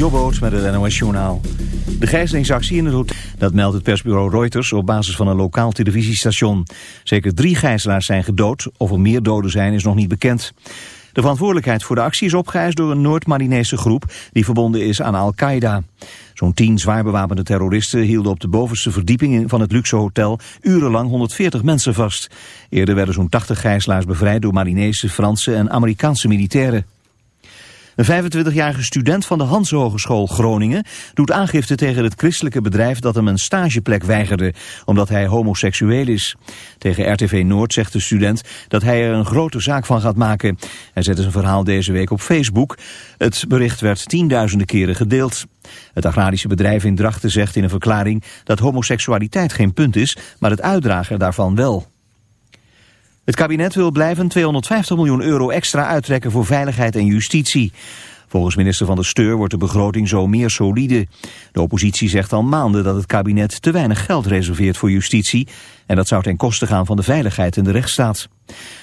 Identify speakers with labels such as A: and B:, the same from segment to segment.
A: Jobboot met het NOS Journaal. De gijzelingsactie in het hotel, dat meldt het persbureau Reuters op basis van een lokaal televisiestation. Zeker drie gijzelaars zijn gedood, of er meer doden zijn is nog niet bekend. De verantwoordelijkheid voor de actie is opgeëist door een Noord-Marinese groep die verbonden is aan Al-Qaeda. Zo'n tien zwaar bewapende terroristen hielden op de bovenste verdieping van het luxe hotel urenlang 140 mensen vast. Eerder werden zo'n 80 gijzelaars bevrijd door Marinese, Franse en Amerikaanse militairen. Een 25-jarige student van de Hans Hogeschool Groningen doet aangifte tegen het christelijke bedrijf dat hem een stageplek weigerde, omdat hij homoseksueel is. Tegen RTV Noord zegt de student dat hij er een grote zaak van gaat maken. Hij zette zijn verhaal deze week op Facebook. Het bericht werd tienduizenden keren gedeeld. Het agrarische bedrijf in Drachten zegt in een verklaring dat homoseksualiteit geen punt is, maar het uitdragen daarvan wel. Het kabinet wil blijven 250 miljoen euro extra uittrekken voor veiligheid en justitie. Volgens minister Van der Steur wordt de begroting zo meer solide. De oppositie zegt al maanden dat het kabinet te weinig geld reserveert voor justitie... en dat zou ten koste gaan van de veiligheid en de rechtsstaat.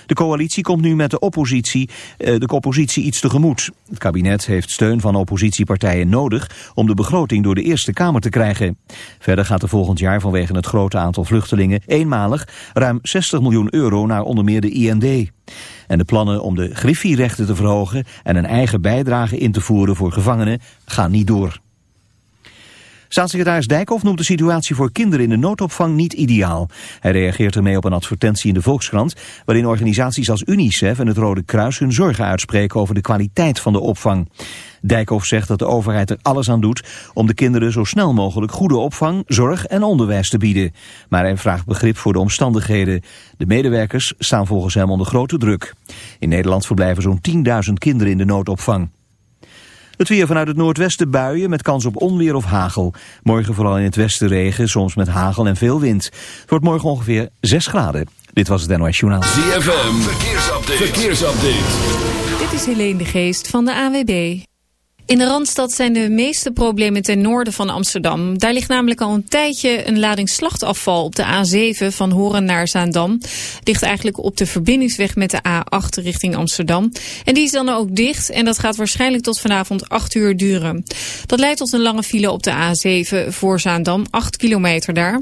A: De coalitie komt nu met de oppositie, eh, de oppositie iets tegemoet. Het kabinet heeft steun van oppositiepartijen nodig om de begroting door de Eerste Kamer te krijgen. Verder gaat er volgend jaar vanwege het grote aantal vluchtelingen eenmalig ruim 60 miljoen euro naar onder meer de IND. En de plannen om de griffierechten te verhogen en een eigen bijdrage in te voeren voor gevangenen gaan niet door. Staatssecretaris Dijkhoff noemt de situatie voor kinderen in de noodopvang niet ideaal. Hij reageert ermee op een advertentie in de Volkskrant... waarin organisaties als UNICEF en het Rode Kruis hun zorgen uitspreken over de kwaliteit van de opvang. Dijkhoff zegt dat de overheid er alles aan doet om de kinderen zo snel mogelijk goede opvang, zorg en onderwijs te bieden. Maar hij vraagt begrip voor de omstandigheden. De medewerkers staan volgens hem onder grote druk. In Nederland verblijven zo'n 10.000 kinderen in de noodopvang. Het weer vanuit het noordwesten buien met kans op onweer of hagel. Morgen vooral in het westen regen, soms met hagel en veel wind. Het wordt morgen ongeveer 6 graden. Dit was het NOS Journaal.
B: ZFM, verkeersupdate. verkeersupdate.
C: Dit is Helene de Geest van de AWB. In de Randstad zijn de meeste problemen ten noorden van Amsterdam. Daar ligt namelijk al een tijdje een lading slachtafval op de A7 van Horen naar Zaandam. Ligt eigenlijk op de verbindingsweg met de A8 richting Amsterdam. En die is dan ook dicht en dat gaat waarschijnlijk tot vanavond 8 uur duren. Dat leidt tot een lange file op de A7 voor Zaandam, 8 kilometer daar.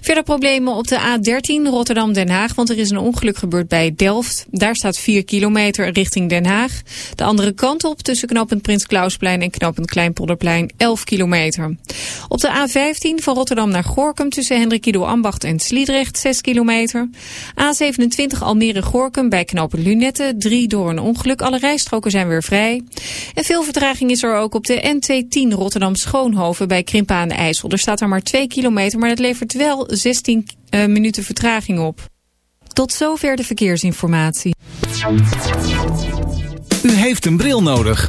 C: Verder problemen op de A13 Rotterdam-Den Haag, want er is een ongeluk gebeurd bij Delft. Daar staat 4 kilometer richting Den Haag. De andere kant op tussen knooppunt Prins Klausplein en knooppunt Kleinpolderplein 11 kilometer. Op de A15 van Rotterdam naar Gorkum tussen Hendrikido Ambacht en Sliedrecht 6 kilometer. A27 Almere-Gorkum bij knooppunt Lunette 3 door een ongeluk. Alle rijstroken zijn weer vrij. En veel vertraging is er ook op de N210 Rotterdam-Schoonhoven bij Krimpa aan de IJssel. Er staat er maar 2 kilometer, maar dat levert wel 16 uh, eh, minuten vertraging op. Tot zover de verkeersinformatie.
D: U heeft een bril nodig.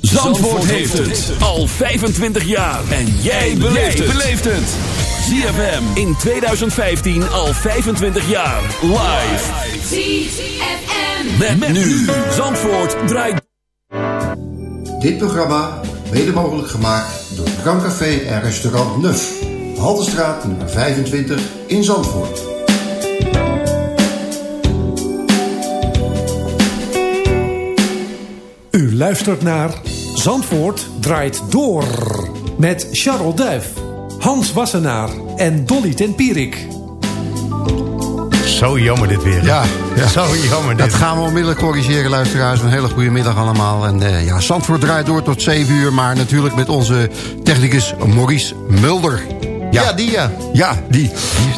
B: Zandvoort heeft het al 25 jaar. En jij beleeft het. ZFM in 2015 al 25 jaar. Live. ZFM. Met, met nu. Zandvoort draait.
E: Dit programma mede mogelijk gemaakt door Bramcafé en restaurant Nuf. Haltestraat nummer 25 in Zandvoort.
F: U luistert naar Zandvoort draait door. Met Charles Duif, Hans Wassenaar en Dolly ten Pierik.
G: Zo jammer dit weer.
H: Ja, ja.
G: Zo jammer dit.
H: Dat gaan we onmiddellijk corrigeren, luisteraars. Een hele goede middag allemaal. En uh, ja, Zandvoort draait door tot 7 uur. Maar natuurlijk met onze technicus Maurice Mulder.
G: Ja, die ja.
H: Ja, die.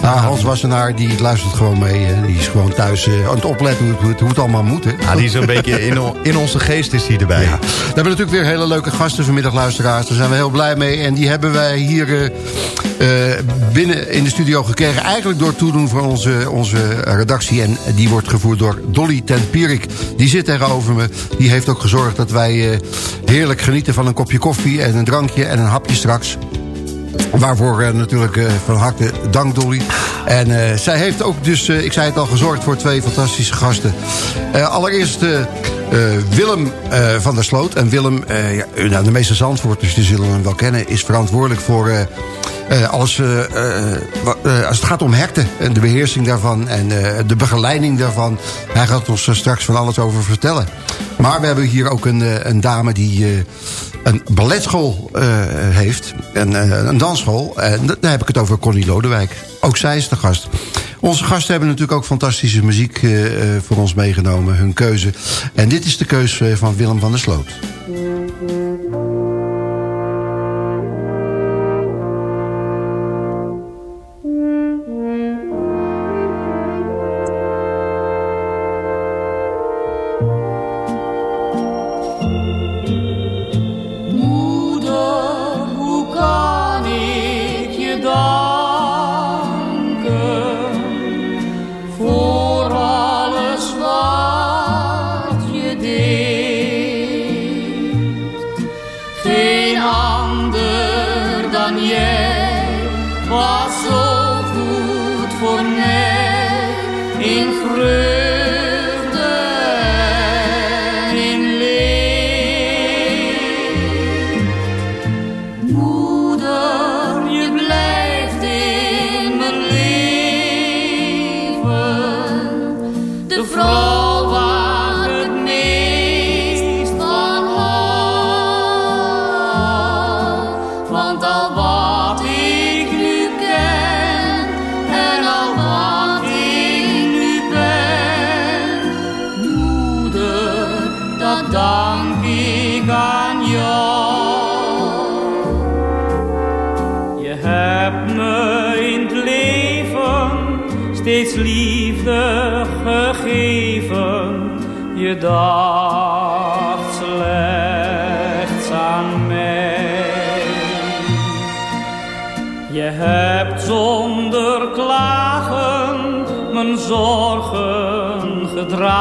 H: Nou, Hans Wassenaar die luistert gewoon mee. Die is gewoon thuis uh, aan het opletten hoe het, hoe het allemaal moet. Hè.
G: Ja, die is een beetje in, in onze geest is die erbij.
H: Ja. We hebben natuurlijk weer hele leuke gasten vanmiddag, luisteraars. Daar zijn we heel blij mee. En die hebben wij hier uh, uh, binnen in de studio gekregen. Eigenlijk door toedoen van onze, onze redactie. En die wordt gevoerd door Dolly ten Pierik. Die zit tegenover me. Die heeft ook gezorgd dat wij heerlijk genieten van een kopje koffie... en een drankje en een hapje straks. Waarvoor uh, natuurlijk uh, van harte dank, Dolly. En uh, zij heeft ook dus, ik zei het al, gezorgd voor twee fantastische gasten. allereerst Willem van der Sloot. En Willem, ja, nou, de meeste Zandvoorters die zullen hem wel kennen... is verantwoordelijk voor alles als het gaat om herten. En de beheersing daarvan en de begeleiding daarvan. Hij gaat ons straks van alles over vertellen. Maar we hebben hier ook een, een dame die een balletschool uh, heeft. En uh, een dansschool. En daar heb ik het over Connie Lodewijk. Ook zij is de gast. Onze gasten hebben natuurlijk ook fantastische muziek uh, voor ons meegenomen. Hun keuze. En dit is de keuze van Willem van der Sloot.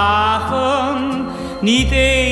I: Gedragen. Niet één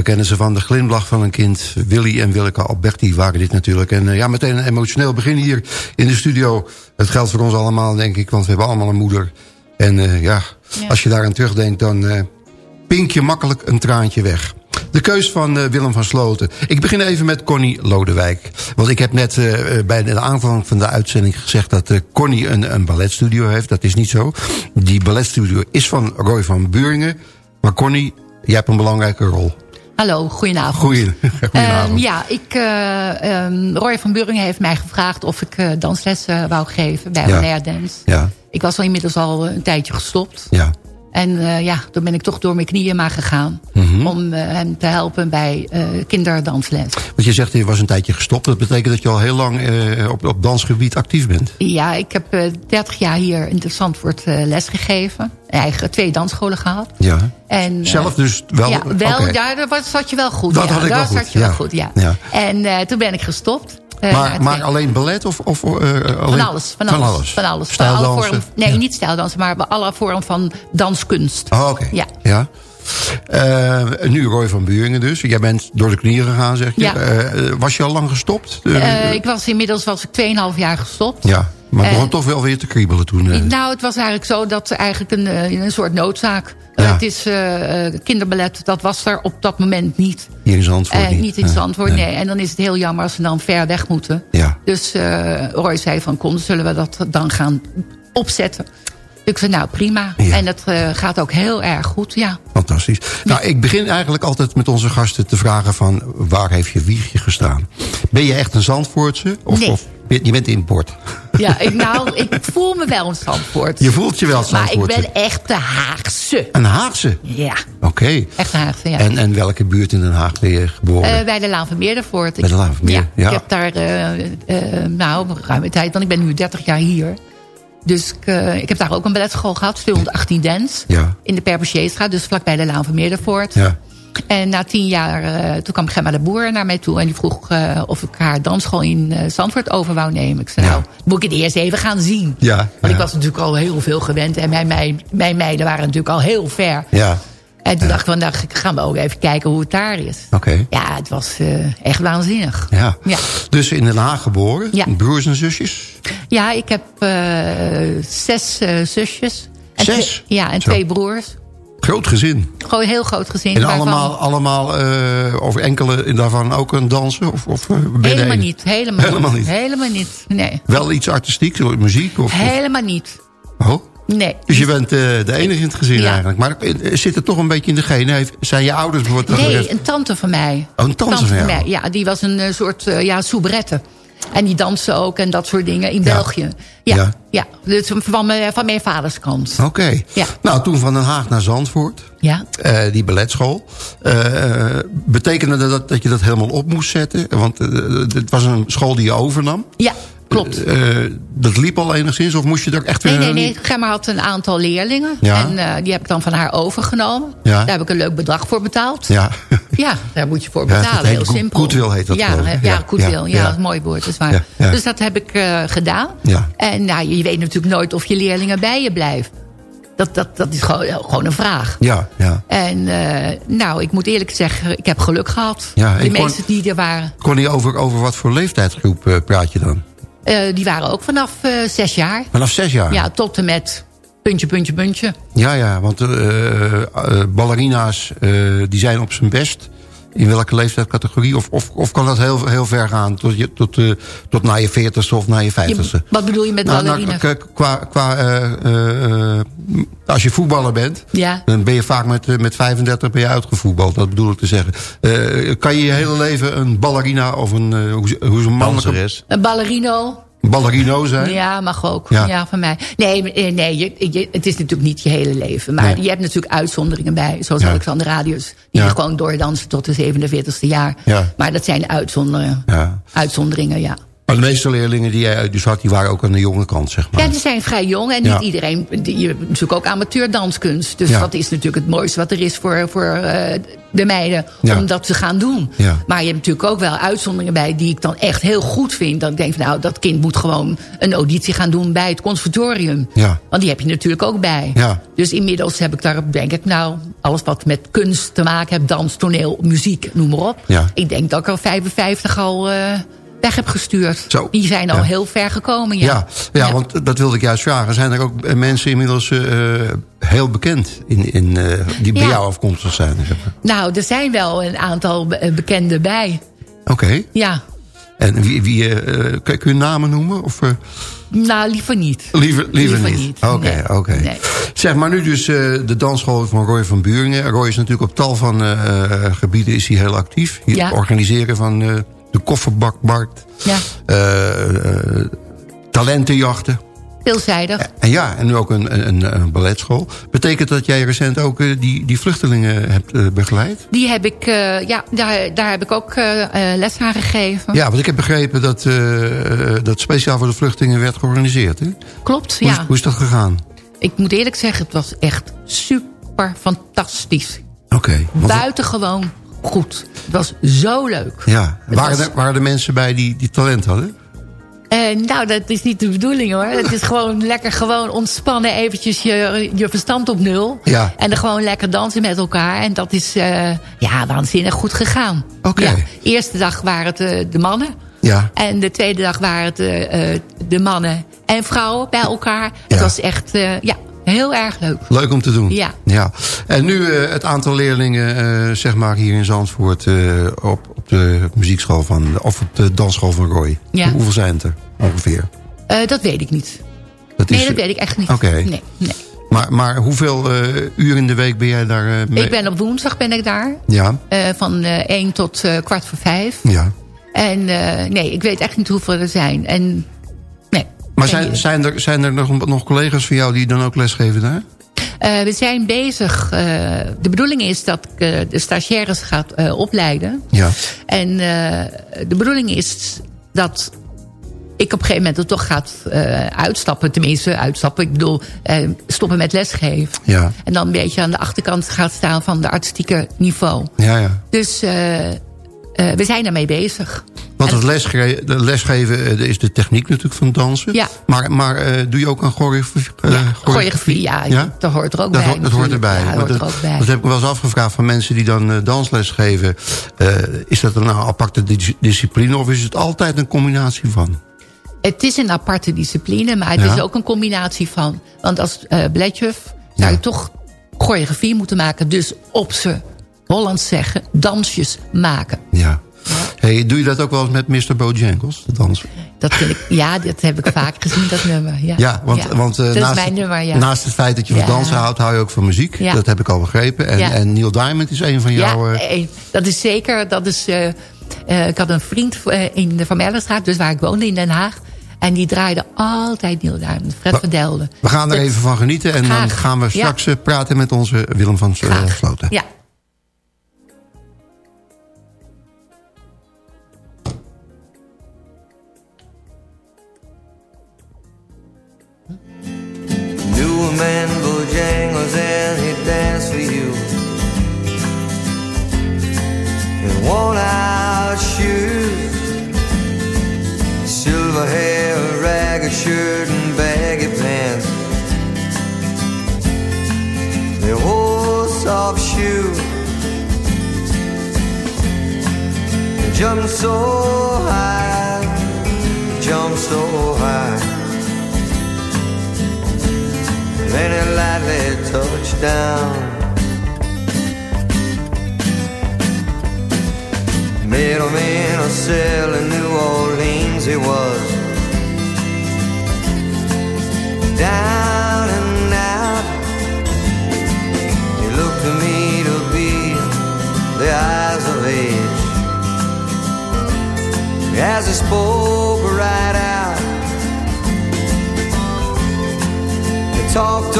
H: we kennen ze van de glimlach van een kind. Willy en Willeke Alberti waren dit natuurlijk. En uh, ja, meteen een emotioneel begin hier in de studio. Het geldt voor ons allemaal, denk ik, want we hebben allemaal een moeder. En uh, ja, ja, als je daaraan terugdenkt, dan uh, pink je makkelijk een traantje weg. De keus van eh, Willem van Sloten. Ik begin even met Connie Lodewijk. Want ik heb net eh, eh, bij de aanvang van de uitzending gezegd... dat uh, Connie een, een balletstudio heeft. Dat is niet zo. Die balletstudio is van Roy van Buringen. Maar Connie, jij hebt een belangrijke rol.
J: Hallo, goedenavond.
H: Goeie, goedenavond.
J: Um, ja, ik, uh, um, Roy van Buringen heeft mij gevraagd of ik uh, dansles uh, wou geven bij
H: Ja.
J: Dance.
H: Ja,
J: Ik was al inmiddels al een tijdje gestopt.
H: ja.
J: En uh, ja, toen ben ik toch door mijn knieën maar gegaan.
H: Mhm.
J: Om uh, hem te helpen bij uh, kinderdansles.
H: Want je zegt, je was een tijdje gestopt. Dat betekent dat je al heel lang eh, op, op dansgebied actief bent.
J: Ja, ik heb uh, 30 jaar hier in Zandvoort uh, lesgegeven. Eigen twee dansscholen gehad.
H: Ja.
J: En,
H: Zelf dus wel?
J: Ja, wel, ja daar zat je wel goed.
H: Dat
J: ja.
H: had ik
J: daar
H: wel goed,
J: zat je
H: ja.
J: wel goed, ja.
H: Ja.
J: En toen ben ik gestopt. Uh,
H: Maar, maar alleen ballet of, of uh, alleen...
J: Van alles, van alles. Van alles. Van alle vormen, nee, niet stijldansen, maar alle vormen van danskunst.
H: Oh, oké.
J: Ja.
H: ja. Eh, nu Roy van Buringen dus. Jij bent door de knieën gegaan, zeg je.
J: Ja.
H: Eh, was je al lang gestopt? Eh,
J: Uh, ik was inmiddels was ik 2,5 jaar gestopt.
H: ja, maar het begon toch wel weer te kriebelen toen.
J: Nou, het was eigenlijk zo dat eigenlijk een, een soort noodzaak.
H: Ja.
J: Het is kinderballet, dat was er op dat moment niet.
H: Hier in Zandvoort niet.
J: niet in
H: Nee,
J: Zandvoort, nee. En dan is het heel jammer als ze dan ver weg moeten.
H: Ja.
J: Dus Roy zei van, kom, zullen we dat dan gaan opzetten? Ik zei, nou prima.
H: Ja.
J: En dat uh, gaat ook heel erg goed, ja.
H: Fantastisch. Nou, ik begin eigenlijk altijd met onze gasten te vragen van... waar heeft je wiegje gestaan? Ben je echt een Zandvoortse? Of,
J: Nee.
H: of je bent import?
J: Ja, ik, nou, ik voel me wel een Zandvoort.
H: Je voelt je wel
J: Maar ik ben echt de Haagse.
H: Een Haagse?
J: Ja,
H: Oké.
J: echt een Haagse, ja.
H: En, en welke buurt in Den Haag ben je geboren?
J: Uh, bij de Laan van Meerdervoort.
H: Bij de Laan van Meer,
J: ja,
H: ja.
J: Ik heb daar, uh, uh, nou, ruime tijd, want ik ben nu 30 jaar hier. Dus ik, uh, ik heb daar ook een balletschool gehad, 218 Dance.
H: Ja.
J: In de Perpetiestraat, dus vlakbij de Laan van Meerdervoort.
H: Ja.
J: En na tien jaar, uh, toen kwam Gemma de Boer naar mij toe. En die vroeg uh, of ik haar dansschool in Zandvoort over wou nemen. Ik zei,
H: Ja.
J: nou, moet ik het eerst even gaan zien.
H: Ja,
J: Want ik was natuurlijk al heel veel gewend. En mijn, mijn, mijn meiden waren natuurlijk al heel ver.
H: Ja,
J: En toen dacht ik, van, nou, gaan we ook even kijken hoe het daar is.
H: oké.
J: Ja, het was uh, echt waanzinnig.
H: Ja.
J: Ja.
H: Dus in Den Haag geboren?
J: Ja.
H: Broers en zusjes?
J: Ja, ik heb uh, zes uh, zusjes. En
H: Zes?
J: Ja, en
H: Zo.
J: twee broers.
H: Groot gezin.
J: Gewoon heel groot gezin.
H: En
J: waarvan-
H: allemaal, allemaal uh, of enkele daarvan ook een dansen? Of, of, je de
J: Helemaal niet, helemaal,
H: Helemaal niet.
J: Helemaal niet, nee.
H: Wel iets artistieks, muziek? Of-
J: Helemaal niet.
H: Oh?
J: Nee.
H: Dus je bent uh, de enige in het gezin
J: Ja.
H: eigenlijk. Maar uh, zit het toch een beetje in de genen? Zijn je ouders bijvoorbeeld...
J: Nee, een tante van mij.
H: Oh, een tante van
J: mij. Ja, die was een uh, soort uh, ja, soubrette. En die dansen ook en dat soort dingen in
H: Ja.
J: België. Ja,
H: Ja.
J: ja. Dus van, mijn, van mijn vaders kant.
H: Oké.
J: Ja.
H: Nou, toen van Den Haag naar Zandvoort.
J: Ja.
H: Uh, die balletschool. Uh, betekende dat dat je dat helemaal op moest zetten? Want uh, het was een school die je overnam.
J: Ja, klopt.
H: dat liep al enigszins? Of moest je er echt weer...
J: Nee, nee, nee. Gemma had een aantal leerlingen.
H: Ja.
J: En die heb ik dan van haar overgenomen.
H: Ja.
J: Daar heb ik een leuk bedrag voor betaald.
H: Ja.
J: Ja, daar moet je voor betalen. heel simpel.
H: goodwill heet dat,
J: Ja, ja, goodwill.
H: ja,
J: dat is een mooi woord, dat is waar. Dus dat heb ik uh, gedaan.
H: Ja.
J: En nou, je weet natuurlijk nooit of je leerlingen bij je blijven. Dat, dat, dat is gewoon, gewoon een vraag.
H: Ja, ja.
J: En uh, nou, ik moet eerlijk zeggen, ik heb geluk gehad.
H: Ja,
J: de
H: kon-
J: meesten die er waren,
H: Kon je over, over wat voor leeftijdsgroep uh, praat je dan?
J: Uh, die waren ook vanaf uh, zes jaar.
H: Vanaf zes jaar?
J: Ja, tot en met puntje, puntje, puntje.
H: Ja, ja, want uh, ballerina's die zijn op zijn best... In welke leeftijdscategorie? Of, of, of kan dat heel, heel ver gaan? Tot, je, tot, uh, tot na je veertigste of na je vijftigste?
J: Wat bedoel je met
H: nou,
J: ballerina?
H: Nou, qua, qua, uh, als je voetballer bent...
J: Ja.
H: dan ben je vaak met, met 35 ben je uitgevoetbald. Dat bedoel ik te zeggen. kan je je hele leven een ballerina of een... hoe, hoe een mannelijke...
G: is?
J: Een ballerino.
H: Ballerino zijn?
J: Ja, mag ook.
H: Ja.
J: Ja, van mij. Nee, nee je, je, het is natuurlijk niet je hele leven. Maar
H: Nee.
J: je hebt natuurlijk uitzonderingen bij. Zoals
H: Ja.
J: Alexander Radius. Die
H: Ja.
J: gewoon doordansen tot de 47ste jaar.
H: Ja.
J: Maar dat zijn uitzonderingen.
H: Ja.
J: Uitzonderingen, ja.
H: Maar de meeste leerlingen die jij dus had... die waren ook aan de jonge kant, zeg maar.
J: Ja, die zijn vrij jong. En
H: Ja.
J: niet iedereen... die- Je hebt natuurlijk ook amateurdanskunst. Dus
H: Ja.
J: dat is natuurlijk het mooiste wat er is voor, voor eh, de meiden.
H: Ja.
J: Om dat te gaan doen. Maar je hebt natuurlijk ook wel uitzonderingen bij... die ik dan echt heel goed vind. Dat ik denk van nou, dat kind moet gewoon een auditie gaan doen... bij het conservatorium.
H: Ja.
J: Want die heb je natuurlijk ook bij.
H: Ja.
J: Dus inmiddels heb ik daar, denk ik, nou... alles wat met kunst te maken heeft... dans, toneel, muziek, noem maar op.
H: Ja.
J: Ik denk dat ik al 55 al... eh, weg heb gestuurd.
H: Zo.
J: Die zijn al
H: Ja.
J: heel ver gekomen, ja.
H: Ja, ja, want dat wilde ik juist vragen. Zijn er ook eh, mensen inmiddels eh, heel bekend in, in, eh, die bij jou afkomstig zijn? zeg maar?
J: Nou, er zijn wel een aantal be- bekenden bij.
H: Oké.
J: Ja,
H: En wie, wie kun je namen noemen? Of,
J: nou liever niet.
H: liever, liever,
J: Liever
H: niet? Oké,
J: nee.
H: oké.
J: Nee.
H: Zeg maar nu dus de dansschool van Roy van Buringen. Roy is natuurlijk op tal van gebieden is hij heel actief. Hier
J: Ja.
H: Organiseren van de kofferbakmarkt.
J: Ja,
H: eh, eh, talentenjachten.
J: veelzijdig.
H: En ja, en nu ook een, een, een balletschool. Betekent dat jij recent ook eh, die, die vluchtelingen hebt begeleid?
J: Die heb ik, ja, daar, daar heb ik ook les aan gegeven.
H: Ja, want ik heb begrepen dat dat speciaal voor de vluchtelingen werd georganiseerd. Hè?
J: Klopt,
H: Hoe, is,
J: ja.
H: hoe is dat gegaan?
J: Ik moet eerlijk zeggen, het was echt super fantastisch.
H: Oké.
J: Buitengewoon goed. Het was zo leuk.
H: Ja, waren,
J: was-
H: er, waren er mensen bij die, die talent hadden?
J: Eh, nou, dat is niet de bedoeling hoor. Het is gewoon lekker gewoon ontspannen, eventjes je, je verstand op nul.
H: Ja.
J: En dan gewoon lekker dansen met elkaar. En dat is eh, ja, waanzinnig goed gegaan.
H: Oké.
J: Ja. Eerste dag waren het eh, de mannen.
H: Ja.
J: En de tweede dag waren het de mannen en vrouwen bij elkaar.
H: Ja.
J: Het was echt ja, heel erg leuk.
H: Leuk om te doen.
J: Ja.
H: ja. En nu eh, het aantal leerlingen, eh, zeg maar hier in Zandvoort... eh, op, op de muziekschool van, of op de dansschool van Roy.
J: Ja.
H: Hoeveel zijn het er ongeveer?
J: Dat weet ik niet.
H: Dat
J: nee,
H: is-
J: dat weet ik echt niet.
H: Oké.
J: Nee, nee.
H: Maar, maar hoeveel uur in de week ben jij daar mee?
J: Ik ben op woensdag ben ik daar.
H: Ja,
J: van eh 1 tot kwart voor 5.
H: ja.
J: En nee, ik weet echt niet hoeveel er zijn. En nee.
H: Maar zijn, zijn er, zijn er nog, nog collega's van jou die dan ook lesgeven daar?
J: Eh, we zijn bezig. eh, de bedoeling is dat ik eh, de stagiaires gaat opleiden.
H: Ja.
J: En de bedoeling is dat ik op een gegeven moment er toch gaat uitstappen. Tenminste, uitstappen. Ik bedoel, stoppen met lesgeven.
H: Ja,
J: En dan een beetje aan de achterkant gaat staan van de artistieke niveau.
H: ja, ja.
J: Dus we zijn daarmee bezig.
H: Want het lesge lesgeven eh, is de techniek natuurlijk van dansen.
J: Ja.
H: Maar, maar eh, doe je ook aan choreografie? eh,
J: Choreografie, ja,
H: Ja?
J: dat hoort er ook
H: Dat,
J: bij.
H: dat hoort erbij.
J: Ja, dat hoort er ook bij.
H: dat heb ik wel eens afgevraagd van mensen die dan eh, dansles geven. Is dat een aparte dis- discipline of is het altijd een combinatie van?
J: Het is een aparte discipline, maar het is ook een combinatie van. Want als balletjuf zou je toch choreografie moeten maken. Dus op ze Hollands zeggen, dansjes maken.
H: Ja. Hey, doe je dat ook wel eens met Mr. Bojangles, de dans?
J: Dat vind ik, ja, dat heb ik vaak gezien, dat nummer. Ja,
H: Ja, want, want eh,
J: dat is
H: naast,
J: mijn
H: het,
J: nummer, ja.
H: naast het feit dat je van dansen houdt, hou je ook van muziek.
J: Ja.
H: Dat heb ik al begrepen. En, en Neil Diamond is een van jouw...
J: ja,
H: eh,
J: eh, dat is zeker. Dat is, ik had een vriend in de Van Merlenstraat, dus waar ik woonde in Den Haag. En die draaide altijd Neil Diamond, Fred van Delden.
H: we gaan er even van genieten. En dan gaan we straks praten met onze Willem van. Sloten.
J: Ja.
K: A man Bojangles and he'd dance for you. In worn out shoes Silver hair, a ragged shirt and baggy pants. They wore soft They jumped so high Jumped so high lightly touched down. Middleman of cell in New Orleans he was. Down and out. He looked to me to be the eyes of age. As he spoke right out. He talked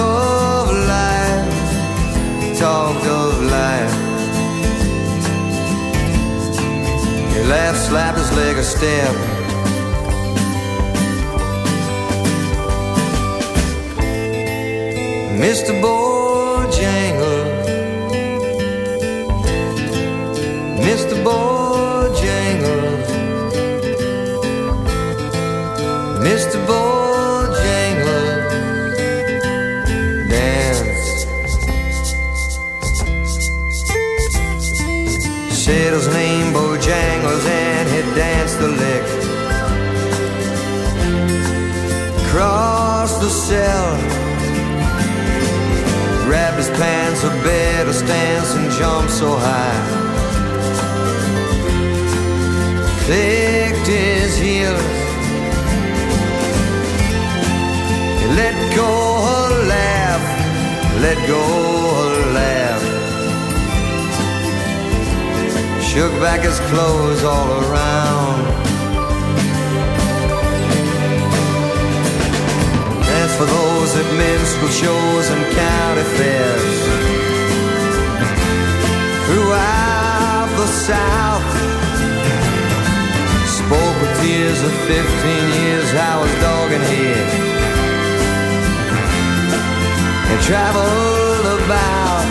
K: Slapped his leg a step. Mr. Bojangles, Mr. Bojangles, Mr. Bojangles across the cell. Grabbed his pants, a better stance, and jumped so high. Clicked his heels. He let go a laugh, let go a laugh. Shook back his clothes all around. Those at minstrel shows and county fairs. Throughout the South, spoke with tears of 15 years, I was dogging here. And traveled about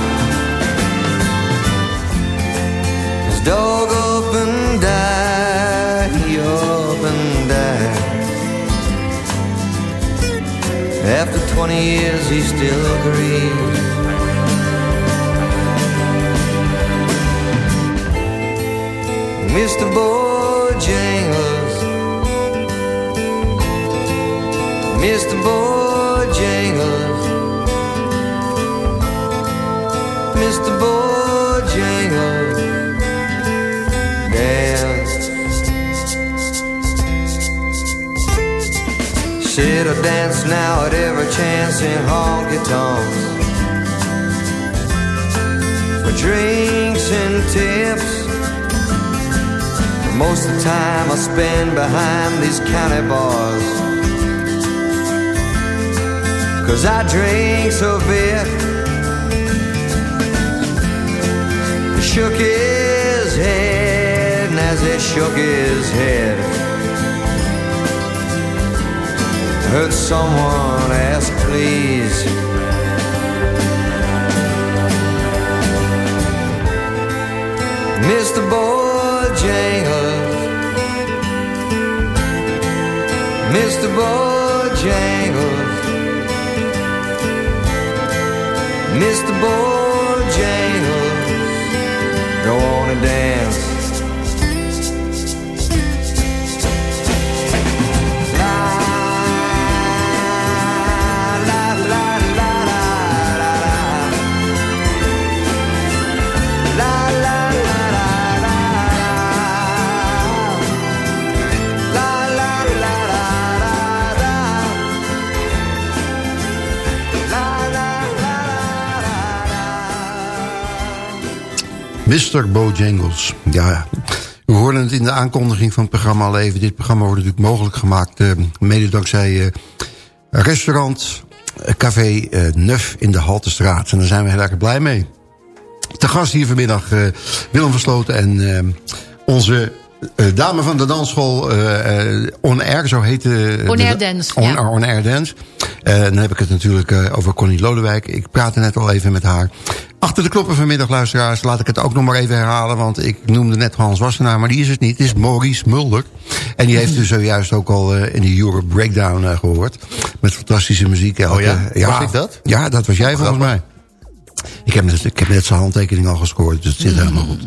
K: his dog 20 years, he still grieves. Mr. Bojangles, Mr. Bojangles, Mr. Bojangles, Sit or dance now at every chance in honky tonks. For drinks and tips. Most of the time I spend behind these county bars. Cause I drink so bit. He shook his head, and as he shook his head, heard someone ask, please. Mr. Bojangles, Mr. Bojangles, Mr. Bojangles, go on and dance.
H: Mr. Bojangles. Ja, we hoorden het in de aankondiging van het programma al even. Dit programma wordt natuurlijk mogelijk gemaakt... Uh, mede dankzij uh, restaurant uh, Café Neuf in de Haltestraat. En daar zijn we heel erg blij mee. Te gast hier vanmiddag Willem Versloten en onze dame van de dansschool uh, On Air, zo heet de...
J: On Air Dance,
H: on,
J: ja.
H: on Air Dance. Uh, dan heb ik het natuurlijk over Connie Lodewijk. Ik praatte net al even met haar. Achter de knoppen vanmiddag, luisteraars, laat ik het ook nog maar even herhalen... want ik noemde net Hans Wassenaar, maar die is het niet. Het is Maurice Mulder. En die heeft u zojuist ook al in de Euro Breakdown gehoord. Met fantastische muziek.
G: Oh ja? ja? Was ik dat?
H: Ja, dat was jij volgens mij. Ik heb, net, ik heb net zijn handtekening al gescoord, dus het zit helemaal goed.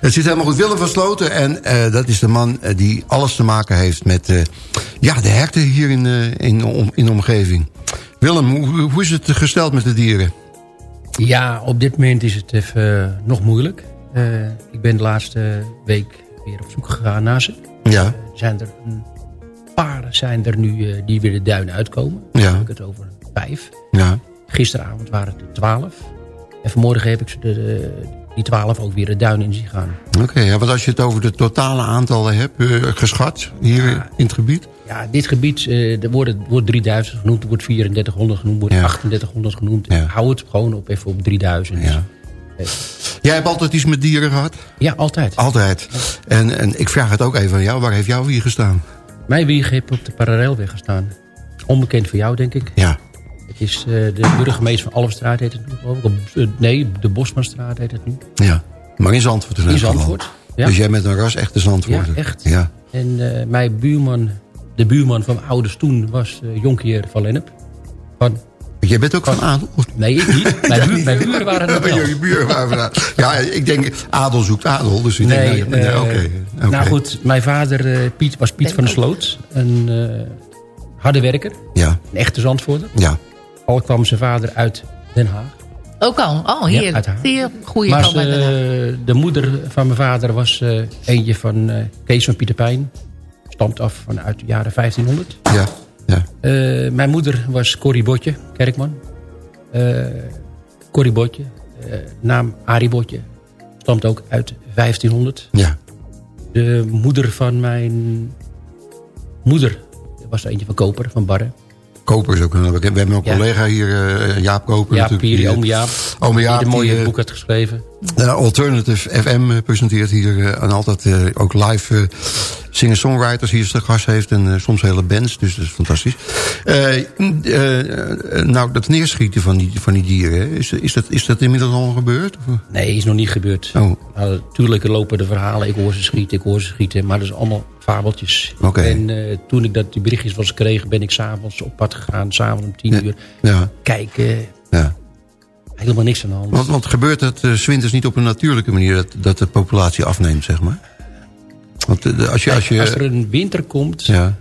H: Het zit helemaal goed. Willem van Sloten, en uh, dat is de man die alles te maken heeft met ja, de herten hier in, in, om, in de omgeving. Willem, hoe, hoe is het gesteld met de dieren?
L: Ja, op dit moment is het even nog moeilijk. ik ben de laatste week weer op zoek gegaan naar ze.
H: Ja.
L: zijn er een paar zijn er nu die weer de duinen uitkomen.
H: Ja.
L: Dan heb ik het over vijf.
H: Ja.
L: Gisteravond waren het er twaalf. En vanmorgen heb ik ze de, de, die twaalf ook weer de duin in zien gaan.
H: Oké, okay, ja, want als je het over de totale aantallen hebt, uh, geschat hier ja, in het gebied?
L: Ja, dit gebied, uh, er wordt, wordt 3000 genoemd, er wordt 3400 genoemd, wordt ja. 3800 genoemd. Ja. Hou het gewoon op even op 3000.
H: Ja. Jij hebt altijd iets met dieren gehad?
L: Ja, altijd.
H: Altijd. En, en ik vraag het ook even aan jou, waar heeft jouw wier gestaan?
L: Mijn wier heeft op de parallelweg gestaan. Onbekend voor jou, denk ik.
H: Ja.
L: Het is uh, de burgemeester van Alverstraat heet het nu geloof ik. Uh, nee, de Bosmanstraat heet het nu.
H: Ja, maar in Zandvoort.
L: In Zandvoort,
H: ja. Dus jij bent een ras echte Zandvoorter.
L: Ja, echt.
H: Ja.
L: En mijn buurman, de buurman van mijn ouders toen, was uh, Jonkier van Lennep. Van,
H: jij bent ook van, van adel?
L: Nee, ik niet. Mijn, buur, mijn buren waren er wel.
H: Je buren waren van adel. Ja, ik denk, adel zoekt adel. Dus ik
L: nee,
H: denk, nee, nee,
L: oké. Okay, okay. Nou goed, mijn vader Piet was Piet van der Sloot. Een harde werker.
H: Ja.
L: Een echte Zandvoorter.
H: Ja.
L: Al kwam zijn vader uit Den Haag.
J: Ook al? Oh,
L: Ja,
J: hier.
L: uit haar.
J: Zie je? Goeie
L: maar
J: de-
L: ze- de moeder van mijn vader was eh, eentje van eh, Kees van Pieter Pijn. Stamt af vanuit de jaren 1500.
H: Ja. ja.
L: Eh, mijn moeder was Corrie Botje, kerkman. Eh Corrie Botje, eh, naam Arie Botje. Stamt ook uit 1500.
H: Ja.
L: De moeder van mijn moeder was er eentje van Koper, van Barre.
H: Koper is ook een. We hebben een
L: Ja.
H: collega hier, Jaap Koper.
L: Ja,
H: natuurlijk, die,
L: oom Jaap.
H: Jaap,
L: Die een mooie
H: die,
L: boek had geschreven.
H: Alternative FM eh, presenteert hier eh, en altijd eh, ook live singer-songwriters hier te gast heeft. En soms hele bands, dus dat is fantastisch. Nou, dat neerschieten van die, van die dieren, hè, is, is, dat, is dat inmiddels al gebeurd? Of?
L: Nee, is nog niet gebeurd.
H: Oh.
L: Nou, tuurlijk lopen de verhalen, ik hoor ze schieten, ik hoor ze schieten. Maar dat is allemaal fabeltjes. En toen ik dat, die berichtjes was kreeg, ben ik s'avonds op pad gegaan. S'avonds om tien
H: Ja.
L: uur.
H: Ja.
L: Kijken.
H: Ja.
L: Helemaal niks aan de hand.
H: Want, want gebeurt het eh, 's winters niet op een natuurlijke manier dat, dat de populatie afneemt, zeg maar? Want eh, als je... Als, je,
L: Als er een winter komt,
H: ja,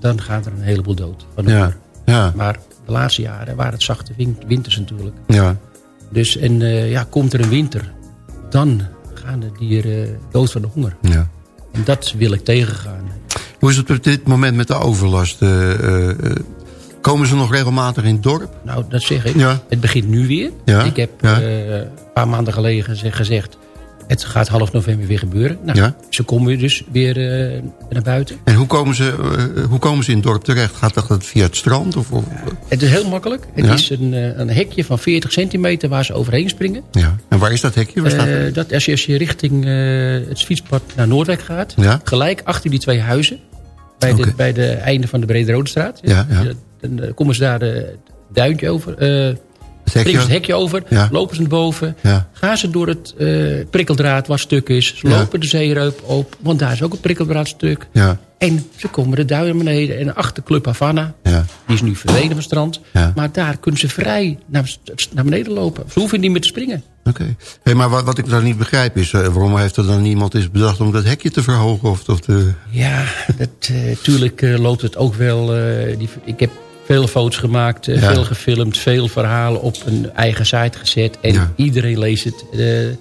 L: dan gaat er een heleboel dood. Van
H: ja,
L: honger.
H: ja,
L: Maar de laatste jaren waren het zachte win- winters natuurlijk.
H: ja,
L: Dus en eh, ja, komt er een winter, dan gaan de dieren dood van de honger.
H: ja.
L: En dat wil ik tegengaan.
H: Hoe is het op dit moment met de overlast? Eh, eh, eh, komen ze nog regelmatig in het dorp?
L: Nou, dat zeg ik.
H: Ja.
L: Het begint nu weer.
H: Ja,
L: Ik heb
H: ja.
L: eh, een paar maanden geleden gezegd, het gaat half november weer gebeuren. Nou,
H: Ja.
L: ze komen dus weer eh, naar buiten.
H: En hoe komen, ze, eh, hoe komen ze in het dorp terecht? Gaat dat via het strand? Of, of-
L: Het is heel makkelijk. Het is een, een hekje van 40 centimeter waar ze overheen springen.
H: ja. En waar is dat hekje? Waar staat
L: dat als je, als je richting het fietspad naar Noordwijk gaat...
H: Ja.
L: gelijk achter die twee huizen... bij,
H: Oké.
L: de, bij de einde van de Brede Rode Straat...
H: Ja, ja.
L: Dan eh, komen ze daar duintje over... eh
H: Het hekje?
L: springen ze het hekje over,
H: Ja.
L: lopen ze naar boven...
H: Ja.
L: gaan ze door het eh, prikkeldraad wat stuk is... Ze
H: Ja.
L: lopen de zeereup op, want daar is ook een prikkeldraadstuk...
H: Ja,
L: En ze komen de duin naar beneden en achter Club Havana...
H: ja,
L: die is nu verdwenen van het strand... Maar daar kunnen ze vrij naar, naar beneden lopen. Ze hoeven niet meer te springen.
H: oké. Hey, maar wat, wat ik dan niet begrijp is... eh, waarom heeft er dan niemand eens bedacht om dat hekje te verhogen? Of, of te...
L: Ja, natuurlijk loopt het ook wel... eh, die, ik heb veel foto's gemaakt, eh,
H: Ja.
L: veel gefilmd... veel verhalen op een eigen site gezet. En
H: Ja.
L: iedereen leest het. De,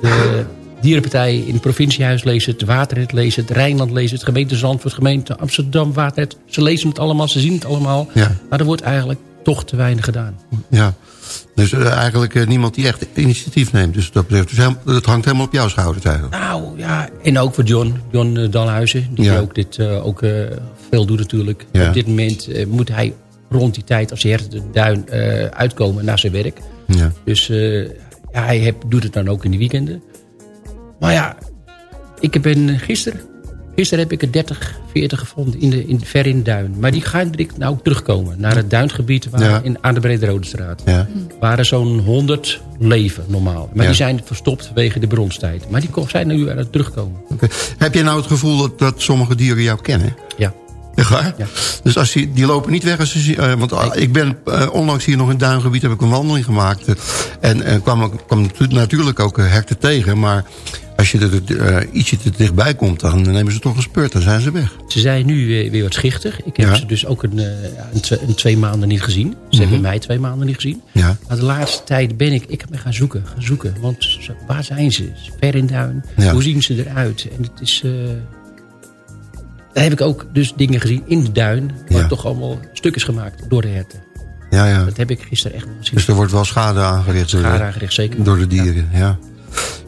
L: de dierenpartij in het provinciehuis leest het. Waternet leest het. Rijnland leest het. Gemeente Zandvoort, gemeente Amsterdam, Waternet. Ze lezen het allemaal, ze zien het allemaal.
H: Ja.
L: Maar er wordt eigenlijk toch te weinig gedaan.
H: Ja. Dus eh, eigenlijk eh, niemand die echt initiatief neemt. Dus dat, betreft, dus hangt helemaal op jouw schouders eigenlijk.
L: Nou ja, en ook voor John, John eh, Dalhuizen, die
H: Ja.
L: ook dit eh, ook eh, veel doet natuurlijk.
H: Ja.
L: Op dit moment eh, moet hij rond die tijd, als hij herten de duin eh, uitkomen naar zijn werk.
H: Ja.
L: Dus eh, ja, hij heb, doet het dan ook in de weekenden. Maar ja, ik ben gisteren, gisteren heb ik er 30, 40 gevonden in de, in, ver in de duin. Maar die gaan direct nou terugkomen naar het duingebied waar,
H: Ja.
L: in, aan de Brede Rode Straat.
H: Ja.
L: Waar er zo'n 100 leven normaal. Maar die zijn verstopt vanwege de bronstijd. Maar die zijn nu aan het terugkomen.
H: Heb jij nou het gevoel dat, dat sommige dieren jou kennen?
L: Ja.
H: Echt waar?
L: Ja.
H: Dus als die, die lopen niet weg als ze... eh, want ah, ik ben eh, onlangs hier nog in het duingebied... heb ik een wandeling gemaakt. eh, en kwam, kwam natu- natuurlijk ook eh, herten tegen. Maar als je er eh, ietsje te dichtbij komt... dan nemen ze toch een spurt. Dan zijn ze weg.
L: Ze zijn nu weer, weer wat schichtig. Ik heb
H: Ja.
L: ze dus ook een, eh, twee, een twee maanden niet gezien. Ze hebben mij twee maanden niet gezien.
H: Mhm. Ja.
L: Maar de laatste tijd ben ik, ik heb me gaan zoeken, gaan zoeken. Want waar zijn ze? Ver in duin. Hoe zien ze eruit? En het is... eh, daar heb ik ook dus dingen gezien in de duin. Waar
H: Ja.
L: toch allemaal stuk is gemaakt door de herten.
H: Ja, ja.
L: Dat heb ik gisteren echt gezien.
H: Dus er wordt wel schade aangericht. door de-
L: Schade aangericht, zeker.
H: Door de dieren, ja.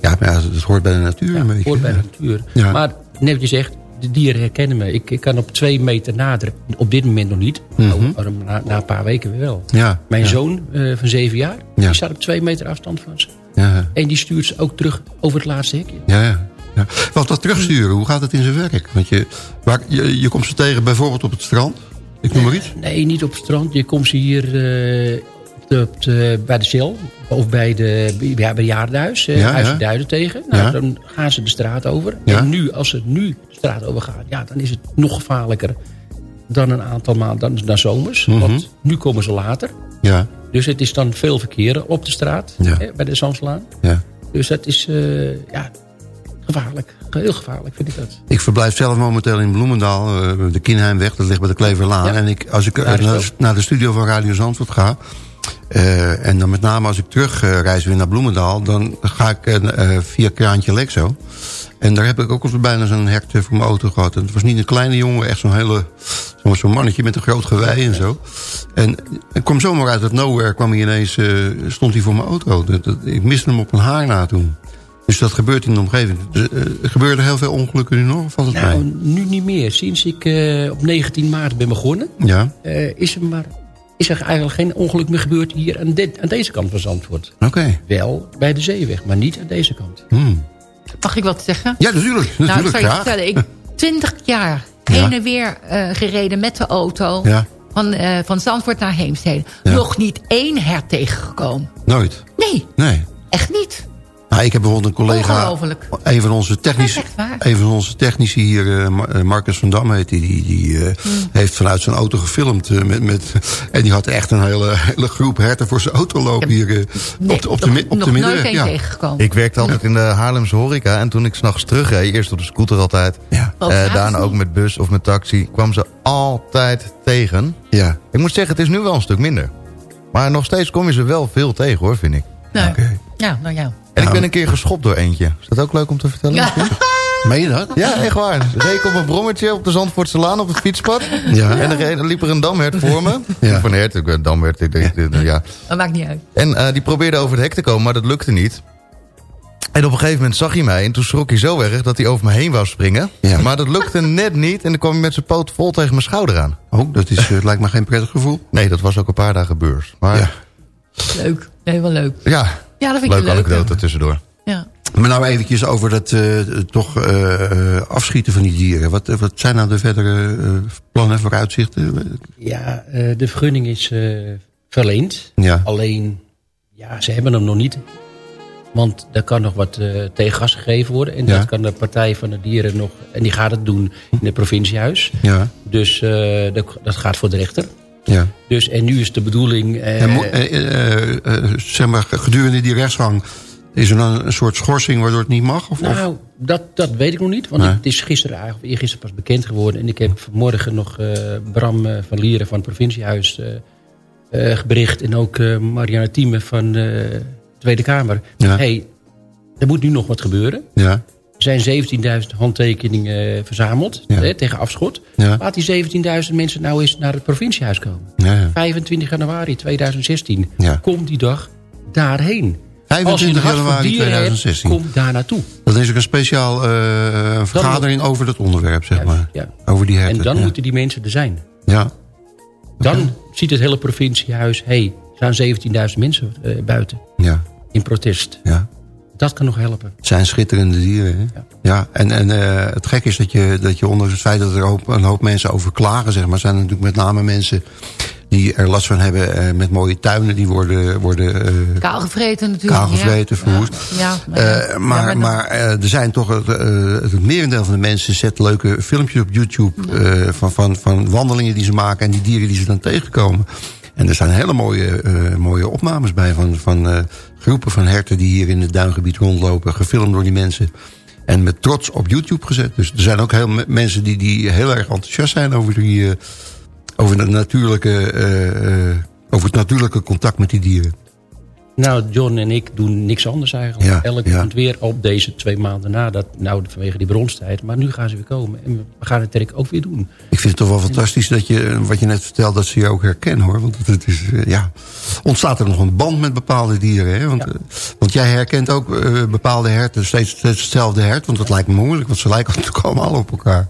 H: Ja, maar ja, dat hoort bij de natuur een beetje.
L: hoort bij de natuur.
H: Ja.
L: Maar net wat je zegt, de dieren herkennen me. Ik, ik kan op twee meter naderen. Op dit moment nog niet.
H: Mhm.
L: maar na, na een paar weken weer wel.
H: Ja,
L: Mijn
H: ja.
L: zoon eh, van zeven jaar,
H: Ja.
L: die staat op twee meter afstand van ze.
H: Ja,
L: En die stuurt ze ook terug over het laatste hekje.
H: ja, ja. Ja. Want dat terugsturen, hoe gaat het in zijn werk? Want je, waar, je, je komt ze tegen bijvoorbeeld op het strand. Ik noem maar iets.
L: Nee, niet op het strand. Je komt ze hier eh, op de, de- bij de Shell. Of bij, de, ja, bij het jaardenhuis. eh
H: Ja,
L: Huis
H: ja.
L: de Duiden tegen. Nou,
H: Ja.
L: Dan gaan ze de straat over. En nu, als ze nu de straat over gaan. Ja, dan is het nog gevaarlijker dan een aantal maanden dan, dan zomers.
H: Mhm.
L: Want nu komen ze later.
H: Ja,
L: Dus het is dan veel verkeer op de straat. Hè, bij de Zamslaan.
H: ja.
L: Dus dat is... eh, ja, gevaarlijk. Heel gevaarlijk vind ik dat.
H: Ik verblijf zelf momenteel in Bloemendaal, eh, de Kinheimweg, dat ligt bij de Kleverlaan.
L: Ja.
H: En ik, als ik eh, naar, de studio van Radio Zandvoort ga... eh, en dan met name als ik terug eh, reis weer naar Bloemendaal... dan ga ik via Kraantje Lexo. En daar heb ik ook al bijna zo'n hert voor mijn auto gehad. En het was niet een kleine jongen, echt zo'n hele... zo'n mannetje met een groot gewei en zo. En ik kwam zomaar uit het nowhere, kwam hij ineens, stond hij voor mijn auto. Dat, dat- ik miste hem op een haar na toen. Dus dat gebeurt in de omgeving. Dus, er gebeuren heel veel ongelukken nu nog, of valt het
L: Nou,
H: mee?
L: nu niet meer. Sinds ik eh, op 19 maart ben begonnen...
H: Ja,
L: eh, is, er maar, is er eigenlijk geen ongeluk meer gebeurd hier aan, dit- aan deze kant van Zandvoort.
H: oké.
L: Wel bij de zeeweg, maar niet aan deze kant.
H: Hmm.
J: Mag ik wat zeggen?
H: Ja, natuurlijk.
J: Nou, ik
H: natuurlijk
J: zal je vertellen. Ik 20 jaar heen en weer eh, gereden met de auto.
H: Ja.
J: Van, eh, van Zandvoort naar Heemstede.
H: Ja.
J: Nog niet één hert tegengekomen.
H: Nooit.
J: Nee,
H: Nee.
J: echt niet.
H: Nou, ik heb bijvoorbeeld een collega... Een van onze technici, een van onze technici hier, eh, eh, Marcus van Dam heet die, die, die eh,
J: Hmm.
H: heeft vanuit zijn auto gefilmd. met, met, en die had echt een hele, hele groep herten voor zijn auto lopen hier
J: Nee,
H: op de, op de,
J: nog,
H: op
J: nog
H: de middenweg. Ja.
J: tegengekomen.
G: Ik werkte altijd in de Haarlemse horeca. En toen ik s'nachts terugreed, eerst op de scooter altijd.
H: Ja.
G: Daarna ook met bus of met taxi. Kwam ze altijd tegen.
H: Ja.
G: Ik moet zeggen, het is nu wel een stuk minder. Maar nog steeds kom je ze wel veel tegen hoor, vind ik.
J: Nou,
H: Oké.
J: Ja, nou ja.
G: En ik
H: Nou.
G: ben een keer geschopt door eentje. Is dat ook leuk om te vertellen?
J: Ja.
H: Meen je dat?
G: Ja, echt waar. Reed ik op een brommetje op de Zandvoortse Laan op het fietspad.
H: Ja.
G: En er er liep er een damhert voor me.
H: Ja.
G: Of een hert, ik een damhert. Ik denk, ja.
J: Dat maakt niet uit.
G: En eh, die probeerde over het hek te komen, maar dat lukte niet. En op een gegeven moment zag hij mij en toen schrok hij zo erg dat hij over me heen wou springen.
H: Ja.
G: Maar dat lukte net niet en dan kwam hij met zijn poot vol tegen mijn schouder aan.
H: Oh, dat is, eh, lijkt me geen prettig gevoel.
G: Nee, dat was ook een paar dagen beurs. Maar
H: ja,
J: Leuk. Nee, wel leuk.
G: ja
J: Ja, dat vind ik
G: leuke
J: leuk.
G: anekdote tussendoor.
J: Ja.
H: Maar nou eventjes over dat eh, toch eh, eh, afschieten van die dieren. Wat, wat zijn nou de verdere eh, plannen, vooruitzichten?
L: Ja, eh, de vergunning is eh, verleend.
H: Ja.
L: Alleen, ja, ze hebben hem nog niet. Want er kan nog wat eh tegengas gegeven worden. En
H: Ja.
L: dat kan de Partij van de Dieren nog... En die gaat het doen in het provinciehuis.
H: Ja,
L: Dus eh, dat, dat gaat voor de rechter.
H: Ja.
L: Dus, en nu is de bedoeling... eh,
H: En mo- eh, eh, eh, zeg maar, gedurende die rechtsgang... is er dan een soort schorsing waardoor het niet mag? Of?
L: Nou, dat, dat weet ik nog niet. Want
H: Nee.
L: het is gisteren eigenlijk, of eergisteren pas bekend geworden. En ik heb vanmorgen nog Bram van Lieren van het provinciehuis eh, eh, gebericht. En ook Marianne Thieme van de Tweede Kamer.
H: Ja.
L: hey, er moet nu nog wat gebeuren.
H: Ja,
L: zijn 17.000 handtekeningen eh, verzameld
H: Ja.
L: hè, tegen afschot.
H: Ja.
L: Laat die 17.000 mensen nou eens naar het provinciehuis komen.
H: ja, ja.
L: 25 januari 2016.
H: Ja.
L: Kom die dag daarheen.
H: 25
L: Als je een hart voor
H: januari
L: dieren hebt,
H: 2016.
L: kom daar naartoe.
H: Dat is ook een speciaal eh, vergadering over dat onderwerp, zeg
L: Juist,
H: maar. Over die herten.
L: En dan moeten die mensen er zijn.
H: Ja,
L: Dan ziet het hele provinciehuis... hé, hey, er staan 17.000 mensen eh, buiten
H: ja,
L: in protest.
H: ja.
L: Dat kan nog helpen.
H: Het zijn schitterende dieren, hè?
L: Ja.
H: Ja, en, en eh, het gek is dat je, dat je ondanks het feit dat er een hoop, een hoop mensen over klagen, zeg maar, zijn er natuurlijk met name mensen die er last van hebben eh, met mooie tuinen, die worden, worden eh,
J: Kaal gevreten natuurlijk.
H: kaalgevreten,
J: ja.
H: verwoest.
J: Ja, ja,
H: Eh,
J: ja.
H: maar
J: Ja,
H: maar er zijn toch, het, eh, het merendeel van de mensen zet leuke filmpjes op YouTube eh, van, van, van wandelingen die ze maken en die dieren die ze dan tegenkomen. En er zijn hele mooie, eh, mooie opnames bij van, van eh, groepen van herten die hier in het duingebied rondlopen, gefilmd door die mensen. En met trots op YouTube gezet. Dus er zijn ook heel me- mensen die, die heel erg enthousiast zijn over, die, eh, over, de natuurlijke, over het natuurlijke contact met die dieren.
L: Nou, John en ik doen niks anders eigenlijk.
H: Ja,
L: Elk
H: ja.
L: komt weer op deze twee maanden na. Dat, nou, vanwege die bronstijd. Maar nu gaan ze weer komen. En we gaan het werk ook weer doen.
H: Ik vind het toch wel fantastisch dat je, wat je net vertelt, dat ze je ook herkennen hoor. Want het is, eh, ja, ontstaat er nog een band met bepaalde dieren. Hè? Want,
L: Ja.
H: eh, want jij herkent ook eh, bepaalde herten, steeds, steeds hetzelfde hert. Want dat lijkt me moeilijk, want ze lijken natuurlijk allemaal op elkaar.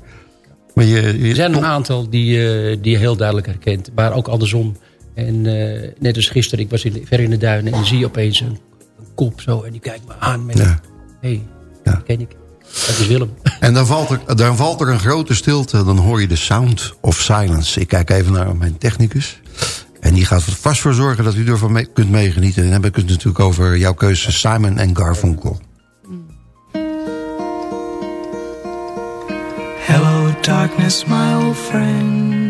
H: Maar je, je-
L: Er zijn een aantal die, die je heel duidelijk herkent. Maar ook andersom. En eh, net als gisteren, ik was in, ver in de duinen. En zie je opeens een, een kop zo. En die kijkt me aan met...
H: Ja.
L: Hé, hey,
H: Ja.
L: ken ik. Dat is Willem.
H: En dan valt, er, dan valt er een grote stilte, dan hoor je de sound of silence. Ik kijk even naar mijn technicus. En die gaat er vast voor zorgen dat u ervan mee, kunt meegenieten. En dan heb ik het natuurlijk over jouw keuze Simon en Garfunkel.
M: Hello, darkness, my old friend.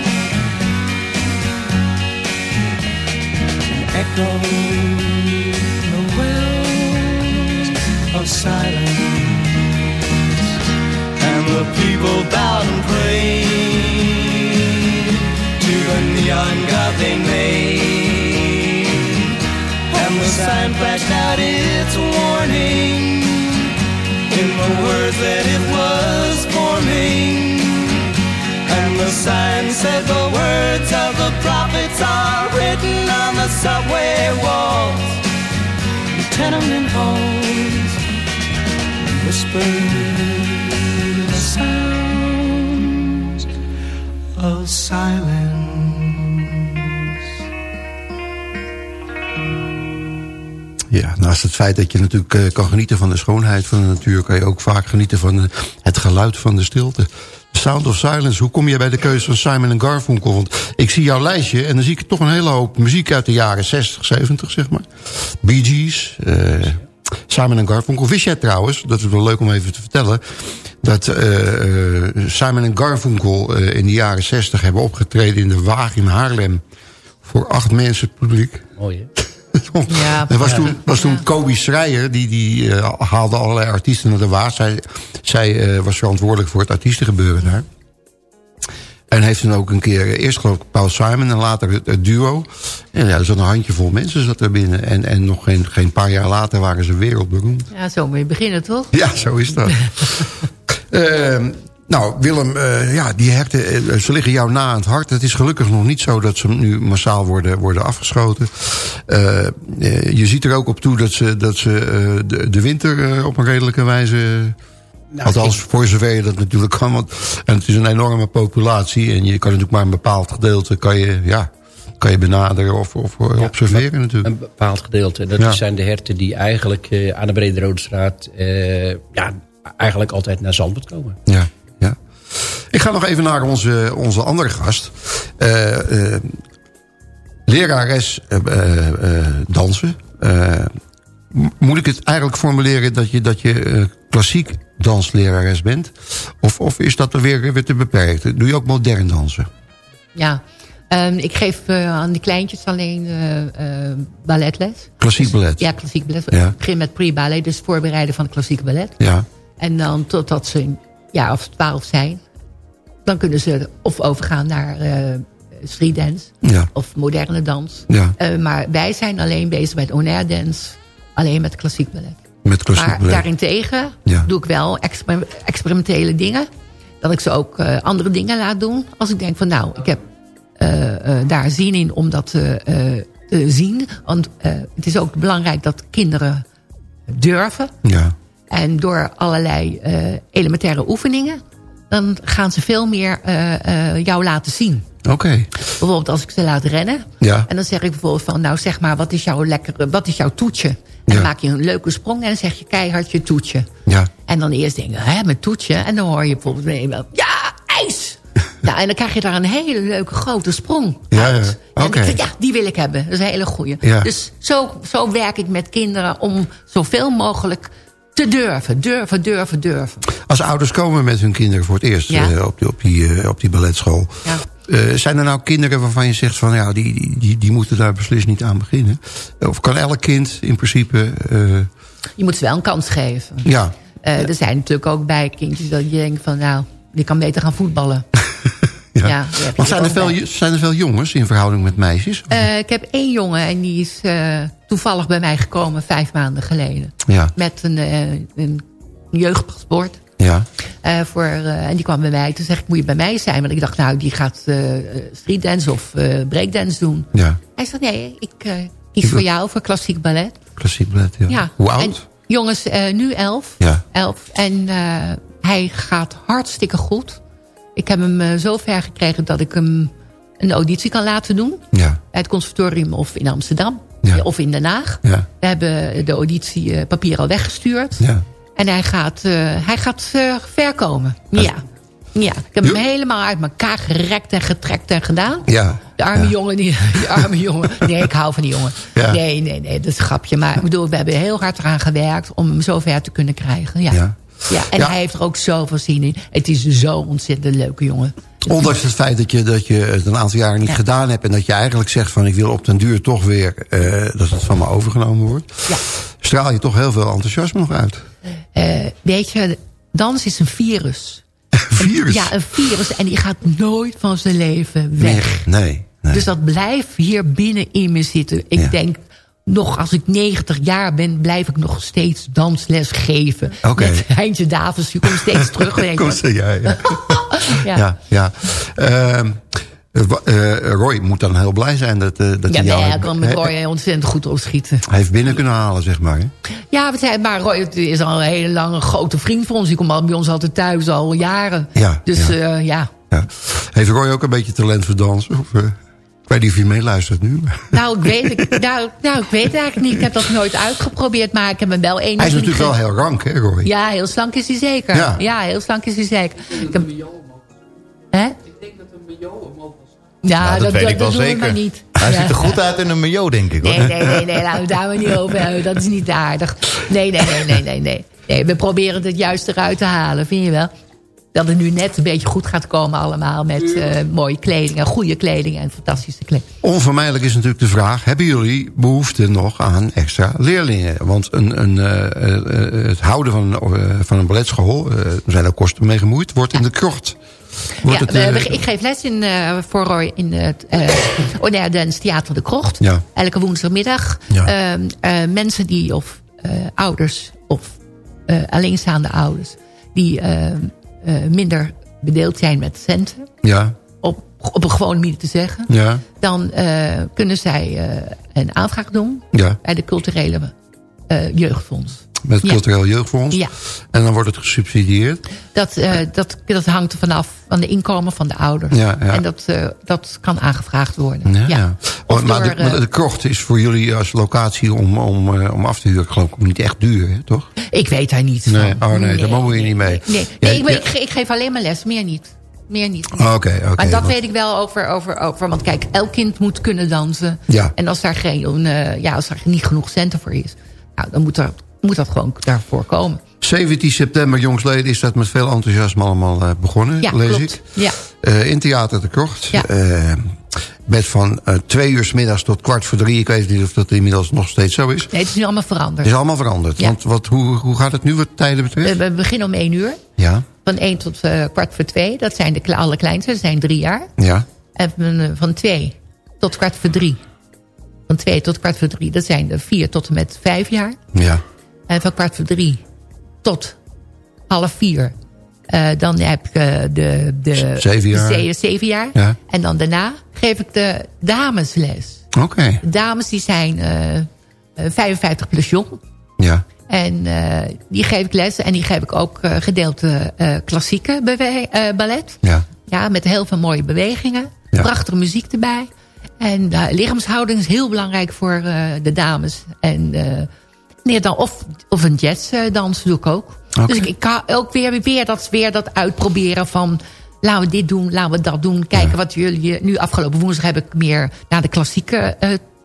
M: Warning in the words that it was forming. The sign said the words of the prophets are written on the subway walls, the tenement halls, whispered the sounds of silence.
H: Ja, naast het feit dat je natuurlijk eh, kan genieten van de schoonheid van de natuur... kan je ook vaak genieten van eh, het geluid van de stilte. Sound of Silence, hoe kom je bij de keuze van Simon Garfunkel? Want ik zie jouw lijstje en dan zie ik toch een hele hoop muziek uit de jaren 60, 70, zeg maar. Bee Gees, eh, Simon Garfunkel. Wist jij trouwens, dat is wel leuk om even te vertellen... dat eh, eh, Simon Garfunkel in de jaren 60 hebben opgetreden in de Waag in Haarlem... voor acht mensen het publiek.
L: Mooi, hè?
J: Ja,
H: Er was toen, was toen Kobe Schreier, die, die eh, haalde allerlei artiesten naar de Waag. Zij, zij eh, was verantwoordelijk voor het artiestengebeuren daar. En heeft toen ook een keer, eh, eerst geloof ik Paul Simon en later het, het duo. En ja, er zat een handjevol mensen zat er binnen. En, en nog geen, geen paar jaar later waren ze wereldberoemd.
J: Ja, zo moet je beginnen, toch?
H: Ja, zo is dat. Ehm, nou, Willem, eh, ja, die herten, eh, ze liggen jou na aan het hart. Het is gelukkig nog niet zo dat ze nu massaal worden, worden afgeschoten. Eh, je ziet er ook op toe dat ze, dat ze de, de winter op een redelijke wijze... Althans, voor zover je dat natuurlijk kan. Want en het is een enorme populatie. En je kan natuurlijk maar een bepaald gedeelte kan je, ja, kan je benaderen of, of observeren natuurlijk.
L: Een bepaald gedeelte. Dat
H: Ja.
L: zijn de herten die eigenlijk aan de Brede Rode Straat... ja, eigenlijk altijd naar Zandvoort komen.
H: Ja. Ik ga nog even naar onze, onze andere gast. Eh, eh, lerares eh, dansen. Moet ik het eigenlijk formuleren dat je, dat je klassiek danslerares bent? Of, of is dat er weer, weer te beperkt? Doe je ook modern dansen?
J: Ja, Ehm, ik geef aan die kleintjes alleen eh, eh, balletles.
H: Klassiek ballet?
J: Ja, klassiek ballet.
H: Ja.
J: Ik begin met pre-ballet, dus voorbereiden van het klassieke ballet.
H: Ja.
J: En dan totdat ze een jaar of twaalf zijn... dan kunnen ze of overgaan naar eh street dance
H: Ja.
J: of moderne dans.
H: Ja.
J: Eh, maar wij zijn alleen bezig met honneur dance, alleen met klassiek ballet.
H: Met klassiek
J: maar
H: ballet.
J: daarentegen
H: Ja.
J: doe ik wel exper- experimentele dingen. Dat ik ze ook eh, andere dingen laat doen. Als ik denk van nou, ik heb daar zin in om dat te zien. Want het is ook belangrijk dat kinderen durven.
H: Ja.
J: En door allerlei elementaire oefeningen... dan gaan ze veel meer eh, eh, jou laten zien.
H: Oké.
J: Bijvoorbeeld als ik ze laat rennen.
H: Ja.
J: En dan zeg ik bijvoorbeeld van... nou zeg maar, wat is jouw, lekkere, wat is jouw toetje? En dan
H: Ja.
J: maak je een leuke sprong en dan zeg je keihard je toetje.
H: Ja.
J: En dan eerst denken, hè, mijn toetje. En dan hoor je bijvoorbeeld ja, ijs! ja, en dan krijg je daar een hele leuke grote sprong
H: Ja, ja.
J: En
H: Oké.
J: ik ja, die wil ik hebben. Dat is een hele goeie.
H: Ja.
J: Dus zo, zo werk ik met kinderen om zoveel mogelijk te durven. Durven, durven, durven.
H: Als ouders komen met hun kinderen voor het eerst
J: Ja.
H: eh, op, die, op, die, eh, op die balletschool.
J: Ja.
H: Eh, zijn er nou kinderen waarvan je zegt van ja, die, die- die, moeten daar beslist niet aan beginnen? Of kan elk kind in principe.
J: Je moet ze wel een kans geven.
H: ja,
J: Er zijn natuurlijk ook bij kindjes dat je denkt van... nou, die kan beter gaan voetballen.
H: ja.
J: Ja,
H: Want zijn er,
J: bij.
H: veel, zijn er veel jongens in verhouding met meisjes?
J: Eh, ik heb één jongen en die is eh, toevallig bij mij gekomen vijf maanden geleden.
H: Ja.
J: Met een, eh, een jeugdpaspoort.
H: Ja.
J: Voor, en die kwam bij mij. Toen zeg ik, moet je bij mij zijn? Want ik dacht, nou, die gaat eh streetdance of breakdance doen.
H: Ja.
J: Hij zei, nee, ik kies voor jou voor klassiek ballet.
H: Klassiek ballet, ja.
J: Ja.
H: Hoe oud?
J: En jongens, nu elf.
H: Ja.
J: elf. En hij gaat hartstikke goed. Ik heb hem eh, zo ver gekregen dat ik hem een auditie kan laten doen.
H: Ja.
J: Bij het conservatorium of in Amsterdam.
H: Ja.
J: Of in Den Haag.
H: Ja.
J: We hebben de auditiepapier al weggestuurd.
H: Ja.
J: En hij gaat, eh, hij gaat eh, ver komen. Ja. ja. Ik heb hem helemaal uit elkaar gerekt en getrekt en gedaan.
H: Ja.
J: De arme
H: Ja.
J: jongen, die, die arme jongen. Nee, ik hou van die jongen.
H: Ja.
J: Nee, nee, nee, dat is een grapje. Maar ik bedoel, we hebben heel hard eraan gewerkt om hem zo ver te kunnen krijgen. Ja.
H: Ja.
J: Ja. en
H: Ja.
J: hij heeft er ook zoveel zin in. Het is zo ontzettend leuke jongen.
H: Ondanks het feit dat je, dat je het een aantal jaren niet
J: Ja.
H: gedaan hebt... en dat je eigenlijk zegt van ik wil op den duur toch weer... eh, dat het van me overgenomen wordt...
J: Ja.
H: straal je toch heel veel enthousiasme nog uit.
J: Eh, weet je, dans is een virus.
H: virus?
J: Ja, een virus. En die gaat nooit van zijn leven weg.
H: Nee, nee. nee.
J: Dus dat blijft hier binnen in me zitten. Ik
H: Ja.
J: denk, nog als ik 90 jaar ben, blijf ik nog steeds dansles geven.
H: Oké.
J: Met Heintje Davids, je komt steeds terug.
H: Kom ze, ja, ja.
J: ja.
H: ja, ja. Ehm, eh, eh, Roy moet dan heel blij zijn dat, eh, dat
J: Ja,
H: hij jou heeft-
J: kan met Roy ontzettend goed opschieten.
H: hij heeft binnen kunnen halen, zeg maar. Hè?
J: Ja, maar Roy is al een hele lange grote vriend van ons. Die komt al bij ons altijd thuis al jaren.
H: Ja,
J: Dus
H: ja.
J: ja, ja.
H: Ja. Heeft Roy ook een beetje talent voor dansen? Of, weet niet of je meeluistert nu.
J: Nou, ik weet, ik, nou, nou, ik weet het eigenlijk niet. Ik heb dat nooit uitgeprobeerd, maar ik heb hem wel één...
H: Hij is natuurlijk wel heel rank, hè, Roy?
J: Ja, heel slank is hij zeker.
H: Ja.
J: Ja, heel slank is hij zeker. Ik heb... Hè? Ja,
G: Nou, dat, weet ik wel
J: doen we
G: zeker.
J: maar niet.
G: Hij
J: Ja.
G: ziet er goed uit in een mayo, denk ik. Hoor.
J: Nee, nee, nee, nee, laten we daar maar niet over hebben. Dat is niet aardig. Nee, nee, nee, nee, nee, nee. nee we proberen het juist eruit te halen, vind je wel? Dat het nu net een beetje goed gaat komen allemaal met eh, mooie kleding en goede kleding en fantastische kleding.
H: Onvermijdelijk is natuurlijk de vraag... hebben jullie behoefte nog aan extra leerlingen? Want een, een, eh, eh, het houden van, van een balletschool... er zijn ook kosten mee gemoeid, wordt in de krocht. Wordt
J: ja,
H: het,
J: we- ik geef les in, Roy in het uh, Theater de Krocht.
H: Ja.
J: Elke woensdagmiddag. Ehm, eh, mensen die, of ouders, of alleenstaande ouders... die ehm, eh, minder bedeeld zijn met centen...
H: ja,
J: op, op een gewone manier te zeggen...
H: ja,
J: dan eh, kunnen zij eh, een aanvraag doen...
H: ja.
J: bij de culturele eh, jeugdfonds.
H: Met het cultureel jeugdfonds.
J: Ja.
H: En dan wordt het gesubsidieerd.
J: Dat, eh, dat, dat hangt er vanaf van de inkomen van de ouders.
H: Ja, ja.
J: En dat, eh, dat kan aangevraagd worden.
H: Ja,
J: Ja.
H: maar
J: door,
H: de, maar
J: eh,
H: de krocht is voor jullie als locatie om, om, om af te huren... geloof ik niet echt duur, hè, toch?
J: Ik weet daar niets
H: Nee,
J: van.
H: oh nee, daar mogen we je niet mee.
J: Nee, ik, ik, ge- ik geef alleen maar les, meer niet. Meer niet.
H: Oké, oké.
J: maar dat
H: want-
J: weet ik wel over, over, over. Want kijk, elk kind moet kunnen dansen.
H: Ja.
J: En als daar, geen, ja, als daar niet genoeg centen voor is... Nou, dan moet, er, moet dat gewoon daarvoor komen.
H: 17 september, jongsleden, is dat met veel enthousiasme allemaal eh, begonnen,
J: Ja,
H: lees
J: klopt.
H: ik.
J: Ja.
H: Eh, in Theater de Krocht.
J: Ja.
H: Eh, met van twee uur 's middags tot kwart voor drie. Ik weet niet of dat inmiddels nog steeds zo is.
J: Nee, het is nu allemaal veranderd.
H: Het is allemaal veranderd.
J: Ja.
H: Want wat, hoe, hoe gaat het nu wat tijden betreft?
J: We, we beginnen om één uur.
H: ja,
J: Van één tot kwart voor twee. Dat zijn de kle- allerkleinste. Dat zijn drie jaar.
H: ja,
J: En van twee tot kwart voor drie. Van twee tot kwart voor drie. Dat zijn de vier tot en met vijf jaar.
H: ja.
J: En van kwart voor drie tot half vier. eh, dan heb ik eh, de, de,
H: Zeven jaar.
J: de ze- zeven jaar.
H: Ja.
J: En dan daarna geef ik de damesles.
H: Oké,
J: De dames die zijn eh, eh, 55 plus jong.
H: ja.
J: En die geef ik les. En die geef ik ook gedeelte klassieke ballet.
H: Ja.
J: Ja, met heel veel mooie bewegingen. Prachtige muziek erbij. En uh, lichaamshouding is heel belangrijk voor uh, de dames. En uh, nee, dan, of, of een jazzdans doe ik ook.
H: Okay.
J: Dus ik, ik kan ook weer, weer, dat, weer dat uitproberen van... laten we dit doen, laten we dat doen. Kijken ja. wat jullie... Nu afgelopen woensdag heb ik meer naar de klassieke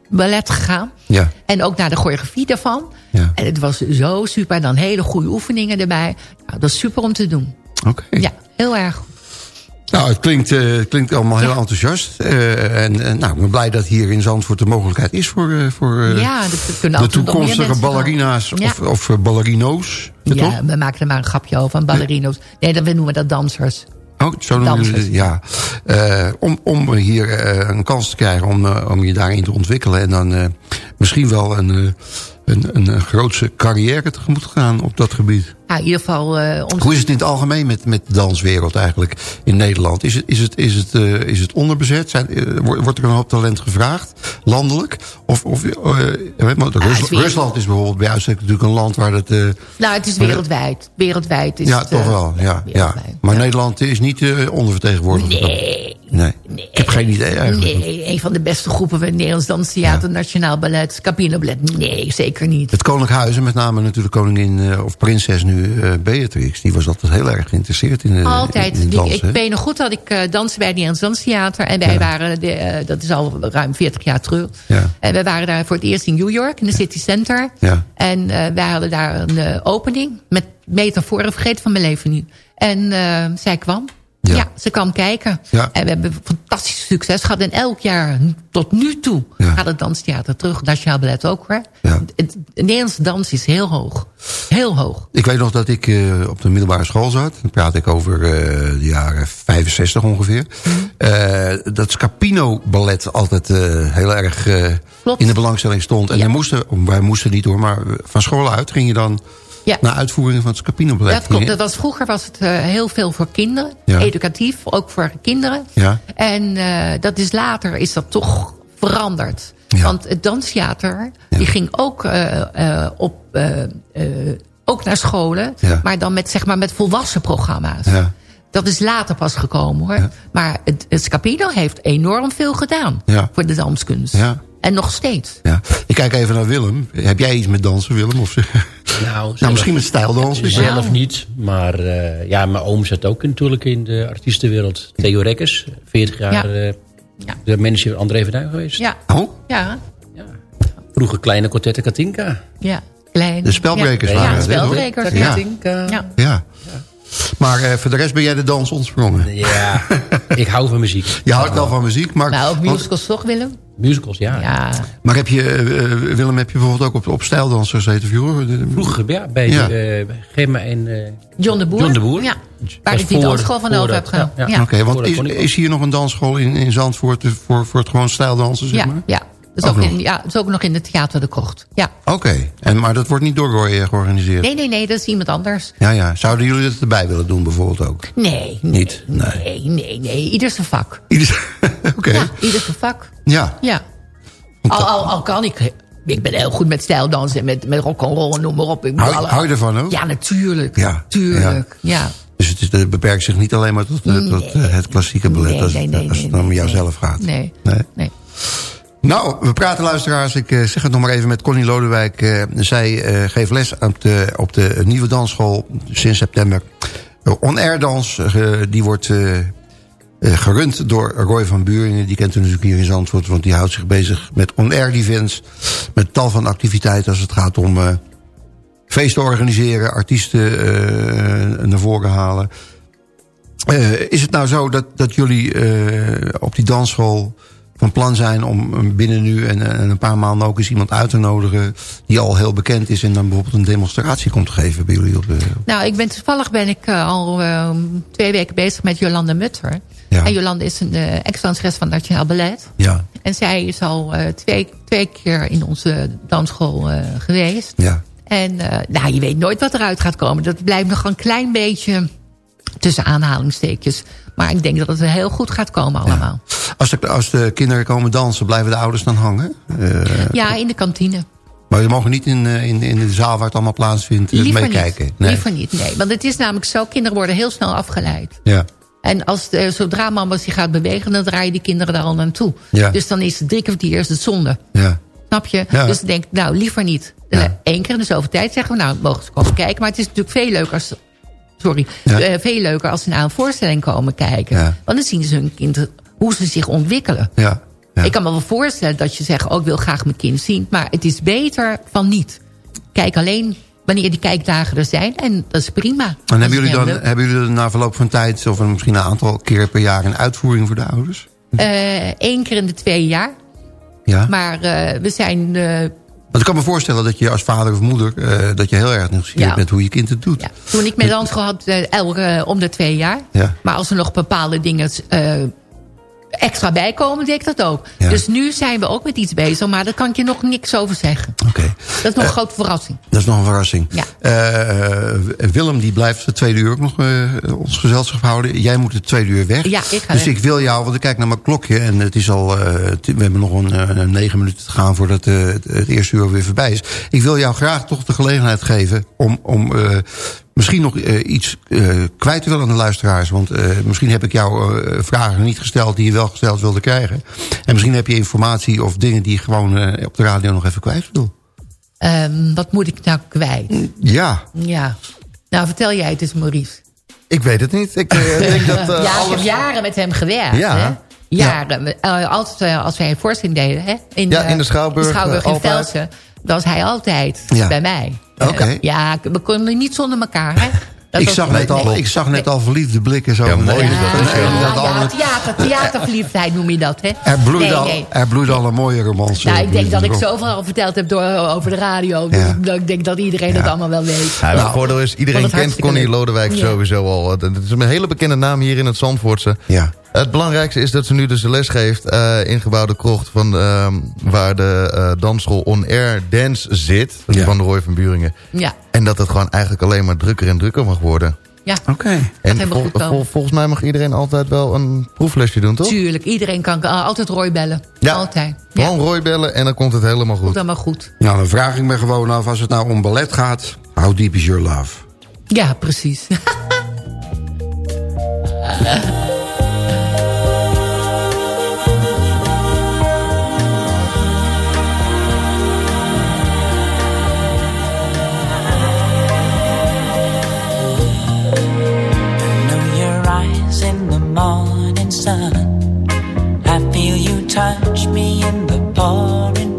J: ballet gegaan.
H: Ja.
J: En ook naar de choreografie daarvan.
H: Ja.
J: En het was zo super. Dan hele goede oefeningen erbij. Nou, dat is super om te doen.
H: Oké. Okay.
J: Ja, heel erg goed.
H: Nou, het klinkt, uh, het klinkt allemaal heel ja. enthousiast. Uh, en uh, nou, ik ben blij dat hier in Zandvoort de mogelijkheid is voor, voor
J: ja,
H: de toekomstige ballerina's ja. of, of ballerino's.
J: Ja, toch? we maken er maar een grapje over, van ballerino's. Nee, dan noemen we dat dansers.
H: Oh, zo noemen we ja. om, om hier een kans te krijgen om, om je daarin te ontwikkelen. En dan misschien wel een een, een grootse carrière tegemoet gaan op dat gebied.
J: Ja, in ieder geval... Uh,
H: ons... Hoe is het in het algemeen met, met de danswereld eigenlijk in Nederland? Is het, is het, is het, uh, is het onderbezet? Zijn, uh, wordt er een hoop talent gevraagd, landelijk? Of, of Rus Rus Rusland is bijvoorbeeld bij uitstek natuurlijk een land waar het...
J: nou, het is wereldwijd. Wereldwijd is
H: ja,
J: het,
H: toch wel. Ja, ja. Maar ja. Nederland is niet ondervertegenwoordigd.
J: Nee.
H: Nee.
J: nee.
H: Ik heb geen idee eigenlijk.
J: Nee, een van de beste groepen van Nederlands Danstheater, ja. Nationaal Ballet, Capino Ballet. Nee, zeker niet.
H: Het Koninklijk Huis, en met name natuurlijk koningin of prinses nu uh, Beatrix, die was altijd heel erg geïnteresseerd in de
J: Altijd.
H: In,
J: die, ik weet nog goed dat ik uh, danste bij het Nederlands Danstheater. En wij ja. waren, de, dat is al ruim 40 jaar terug.
H: Ja.
J: En we waren daar voor het eerst in New York, in de City Center.
H: Ja.
J: En wij hadden daar een opening met metaforen, vergeten van mijn leven nu. En zij kwam. Ja. ja. ze kwam kijken.
H: Ja.
J: En we hebben fantastisch succes gehad. En elk jaar tot nu toe
H: ja.
J: gaat het danstheater terug. Nationaal Ballet ook hoor.
H: Ja.
J: Het, Nederlandse dans is heel hoog. Heel hoog.
H: Ik weet nog dat ik uh, op de middelbare school zat. Dan praat ik over uh, de jaren 65 ongeveer. Mm. Uh, dat Scapino ballet altijd heel erg in de belangstelling stond. En moesten, wij moesten niet hoor, maar van school uit ging je dan...
J: Ja.
H: Naar uitvoering van het Scapino ballet.
J: Dat klopt. Dat was, vroeger was het uh, heel veel voor kinderen.
H: Ja.
J: Educatief, ook voor kinderen.
H: Ja.
J: En uh, dat is later is dat toch veranderd.
H: Ja.
J: Want het danstheater die ging ook, uh, op, ook naar scholen. Maar dan met, zeg maar, met volwassen programma's. Dat is later pas gekomen hoor. Maar het, het Scapino heeft enorm veel gedaan voor de danskunst. En nog steeds.
H: Ja. Ik kijk even naar Willem. Heb jij iets met dansen, Willem? Of...
L: Nou,
H: nou, misschien met stijldansen.
L: Zelf ja. niet, maar uh, ja, mijn oom zat ook natuurlijk in de artiestenwereld. Theo Rekkers, 40 jaar ja. Uh, ja. de manager van André Verduin geweest.
J: Ja.
H: Oh?
J: Ja.
L: ja. Vroeger kleine Quartette Katinka.
J: Ja, klein.
H: De spelbrekers
J: ja.
H: waren
J: Ja, spelbrekers.
H: Ja.
L: Katinka.
J: Ja.
H: ja. Maar uh, voor de rest ben jij de dans ontsprongen.
L: Ja, ik hou van muziek.
H: Je houdt wel van muziek. Maar,
J: nou, ook musicals toch, Willem?
L: Musicals, ja.
J: ja.
H: Maar heb je, uh, Willem, heb je bijvoorbeeld ook op, op stijldans gezeten vroeger?
L: Vroeger, ja. Bij ja. Uh, Gemma en... Uh,
J: John de Boer.
L: John de Boer.
J: Ja. Waar ik die dansschool van over heb gedaan. Ja.
H: ja. Oké, okay, want is, is hier nog een dansschool in, in Zandvoort voor, voor het gewoon stijldansen, zeg
J: ja,
H: maar?
J: Ja, dat is ook, ook in, ja, ook nog in het Theater de Krocht. Ja.
H: Oké, okay. maar dat wordt niet door Roy georganiseerd?
J: Nee, nee, nee, dat is iemand anders.
H: Ja, ja. Zouden jullie dat erbij willen doen bijvoorbeeld ook?
J: Nee. nee
H: niet? Nee.
J: Nee, nee, nee. Ieder zijn vak.
H: Ieder, Oké. Okay.
J: Ja, ieder zijn vak.
H: Ja.
J: Ja. Al, al, al kan ik... Ik ben heel goed met stijldansen en met, met rock'n'roll en noem maar op. Ik
H: hou,
J: alle...
H: hou je ervan ook?
J: Ja, natuurlijk.
H: Ja.
J: Tuurlijk, ja. ja.
H: Dus het, is, het, beperkt zich niet alleen maar tot, nee. tot het klassieke ballet.
J: Nee,
H: als,
J: nee, nee,
H: als het om jou zelf gaat.
J: Nee.
H: nee. Nou, we praten luisteraars. Ik uh, zeg het nog maar even met Connie Lodewijk. Uh, zij uh, geeft les op de, op de nieuwe dansschool sinds september. On-air dans, die wordt gerund door Roy van Buringen. Die kent u natuurlijk hier in Zandvoort. Want die houdt zich bezig met on-air events. Met tal van activiteiten als het gaat om feesten organiseren. Artiesten naar voren halen. is het nou zo dat, dat jullie op die dansschool van plan zijn om binnen nu en, en, een paar maanden ook eens iemand uit te nodigen die al heel bekend is en dan bijvoorbeeld een demonstratie komt geven bij jullie op de...
J: Nou, ik ben toevallig ben ik uh, al uh, twee weken bezig met Jolanda Mutter.
H: Ja.
J: En Jolanda is een uh, ex-danseres van het Nationaal Ballet.
H: Ja.
J: En zij is al twee, twee keer in onze dansschool geweest.
H: Ja.
J: En nou, je weet nooit wat eruit gaat komen. Dat blijft nog een klein beetje tussen aanhalingstekens. Maar ik denk dat het heel goed gaat komen allemaal.
H: Ja. Als, de, als de kinderen komen dansen, blijven de ouders dan hangen?
J: Uh, ja, in de kantine.
H: Maar je mogen niet in, eh, in, in de zaal waar het allemaal plaatsvindt eh,
J: Liever
H: meekijken.
J: niet. Liever niet, nee. Want het is namelijk zo, kinderen worden heel snel afgeleid.
H: Ja.
J: En als de, zodra mama zich gaat bewegen, dan draaien die kinderen daar al naartoe.
H: Ja.
J: Dus dan is het drie kwartier is het zonde.
H: Ja.
J: Snap je?
H: Ja.
J: Dus ik denk, nou, liever niet. Eén keer in de zoveel tijd zeggen we, nou, mogen ze komen kijken. Maar het is natuurlijk veel leuker als, sorry,
H: Ja.
J: eh, veel leuker als ze naar een voorstelling komen kijken.
H: Ja.
J: Want dan zien ze hun kind, hoe ze zich ontwikkelen.
H: Ja.
J: Ik kan me wel voorstellen dat je zegt, oh, ik wil graag mijn kind zien. Maar het is beter van niet. Kijk alleen wanneer die kijkdagen er zijn. En dat is prima.
H: En
J: Dat
H: hebben jullie, dan,
J: leuk.
H: hebben jullie dan na verloop van tijd... of misschien een aantal keer per jaar een uitvoering voor de ouders?
J: Eén keer in de twee jaar.
H: Ja.
J: Maar eh, we zijn... eh,
H: ik kan me voorstellen dat je als vader of moeder... eh, dat je heel erg nieuwsgierig
J: Ja.
H: bent hoe je kind het doet.
J: toen ik met Hans gehad, eh, elke om de twee jaar.
H: Ja.
J: Maar als er nog bepaalde dingen eh, extra bijkomen, deed ik dat ook.
H: Ja.
J: Dus nu zijn we ook met iets bezig. Maar daar kan ik je nog niks over zeggen.
H: Oké.
J: Dat is nog een grote verrassing.
H: Dat is nog een verrassing.
J: Ja.
H: Eh, Willem die blijft de tweede uur ook nog eh, ons gezelschap houden. Jij moet de tweede uur weg.
J: Ja, ik ga
H: dus
J: weg.
H: ik wil jou, want ik kijk naar mijn klokje... en het is al, eh, we hebben nog een, eh, negen minuten te gaan... voordat eh, het, eerste uur weer voorbij is. Ik wil jou graag toch de gelegenheid geven... om, om eh, misschien nog eh, iets eh, kwijt willen aan de luisteraars. Want eh, misschien heb ik jou vragen niet gesteld... die je wel gesteld wilde krijgen. En misschien heb je informatie of dingen... die je gewoon op de radio nog even kwijt wil.
J: Ehm, wat moet ik nou kwijt?
H: Ja.
J: Ja. Nou, vertel jij het eens, Maurice.
G: Ik weet het niet. Ik denk dat
J: ja, ik
G: alles...
J: heb jaren met hem gewerkt.
G: Ja.
J: Hè? Jaren. Altijd als wij een voorstelling deden. Hè? In,
G: Ja, in de Schouwburg,
J: in, Schouwburg,
G: eh,
J: in. Velsen. Was hij altijd
H: Ja.
J: bij mij.
H: Oké.
J: Eh, ja, we konden niet zonder elkaar. Hè? Dat
H: Ik zag, net al, ik zag net al verliefde blikken. Zo
G: Ja, mooi
H: eh,
G: dat,
H: eh,
J: Ja,
H: dat
J: ja, theater, theaterverliefdheid noem je dat, hè?
H: er, bloeide
J: nee,
H: al,
J: nee.
H: er bloeide al een mooie romans.
J: Nou,
H: eh,
J: ik denk dat ik zoveel al verteld heb door, over de radio. Dus ik denk dat iedereen het allemaal wel weet.
G: Ja, het voordeel is, iedereen kent Connie. Lodewijk
J: Ja.
G: sowieso al. Het is een hele bekende naam hier in het Zandvoortse.
H: Ja.
G: Het belangrijkste is dat ze nu dus de les geeft eh in gebouwde krocht... Van, ehm, waar de eh, dansschool On Air Dance zit. Dat is
H: Ja.
G: Van de Roy van Buringen.
J: Ja,
G: En dat het gewoon eigenlijk alleen maar drukker en drukker mag worden.
J: ja.
H: Oké.
G: En
J: helemaal
G: vol- vol- volgens mij mag iedereen altijd wel een proeflesje doen, toch?
J: tuurlijk. Iedereen kan uh, altijd Roy bellen.
G: Ja.
J: Altijd. Ja,
G: Gewoon Roy bellen en dan komt het helemaal
J: komt
G: goed.
J: allemaal goed.
H: Nou, dan vraag ik me gewoon af, als het nou om ballet gaat... How deep is your love?
J: Ja, precies.
N: in the morning sun. I feel you touch me in the pouring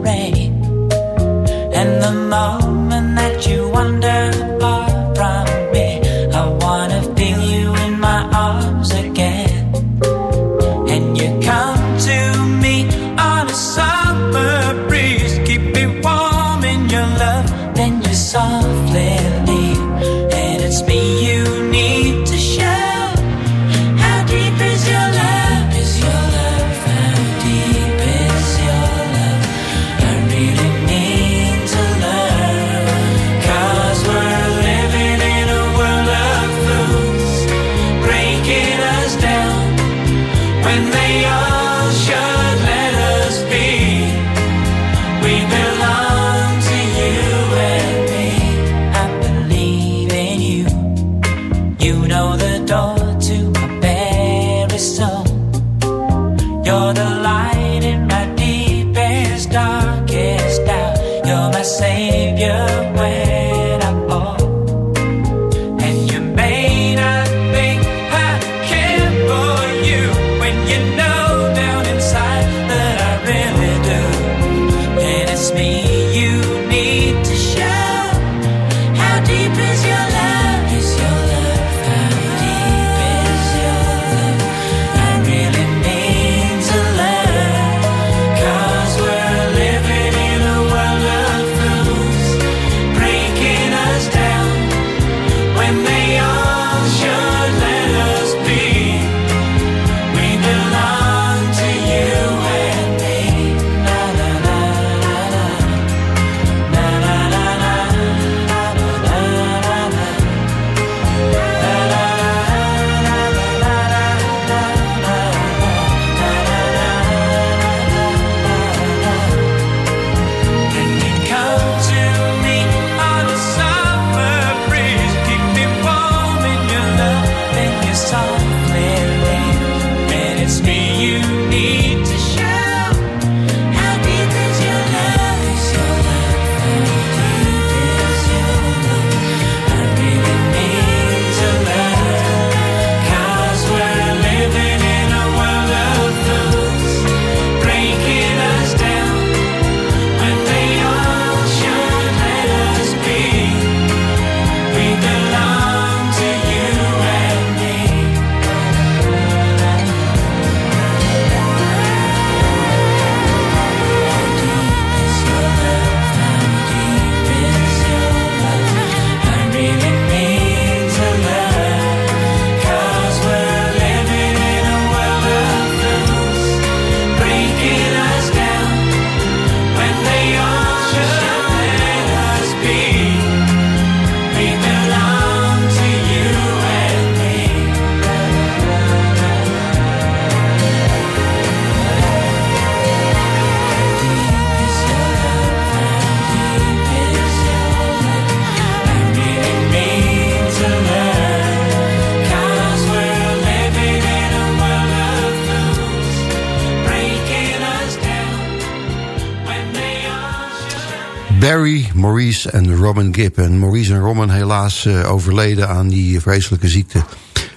H: En Robin Gibb. En Maurice en Robin helaas uh, overleden aan die vreselijke ziekte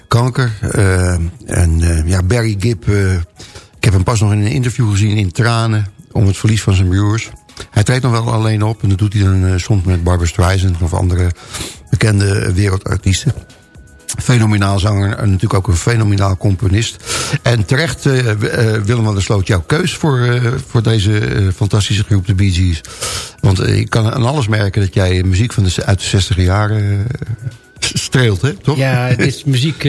H: kanker. Uh, en uh, ja, Barry Gibb, ik heb hem pas nog in een interview gezien in tranen... om het verlies van zijn broers. Hij treedt nog wel alleen op en dat doet hij dan soms met Barbara Streisand... of andere bekende wereldartiesten fenomenaal zanger en natuurlijk ook een fenomenaal componist. En terecht, uh, uh, Willem van der Sloot, jouw keus voor, uh, voor deze fantastische groep, de Bee Gees. Want ik kan aan alles merken dat jij muziek van de, uit de 60 jaren streelt, hè? toch?
L: Ja, dit, muziek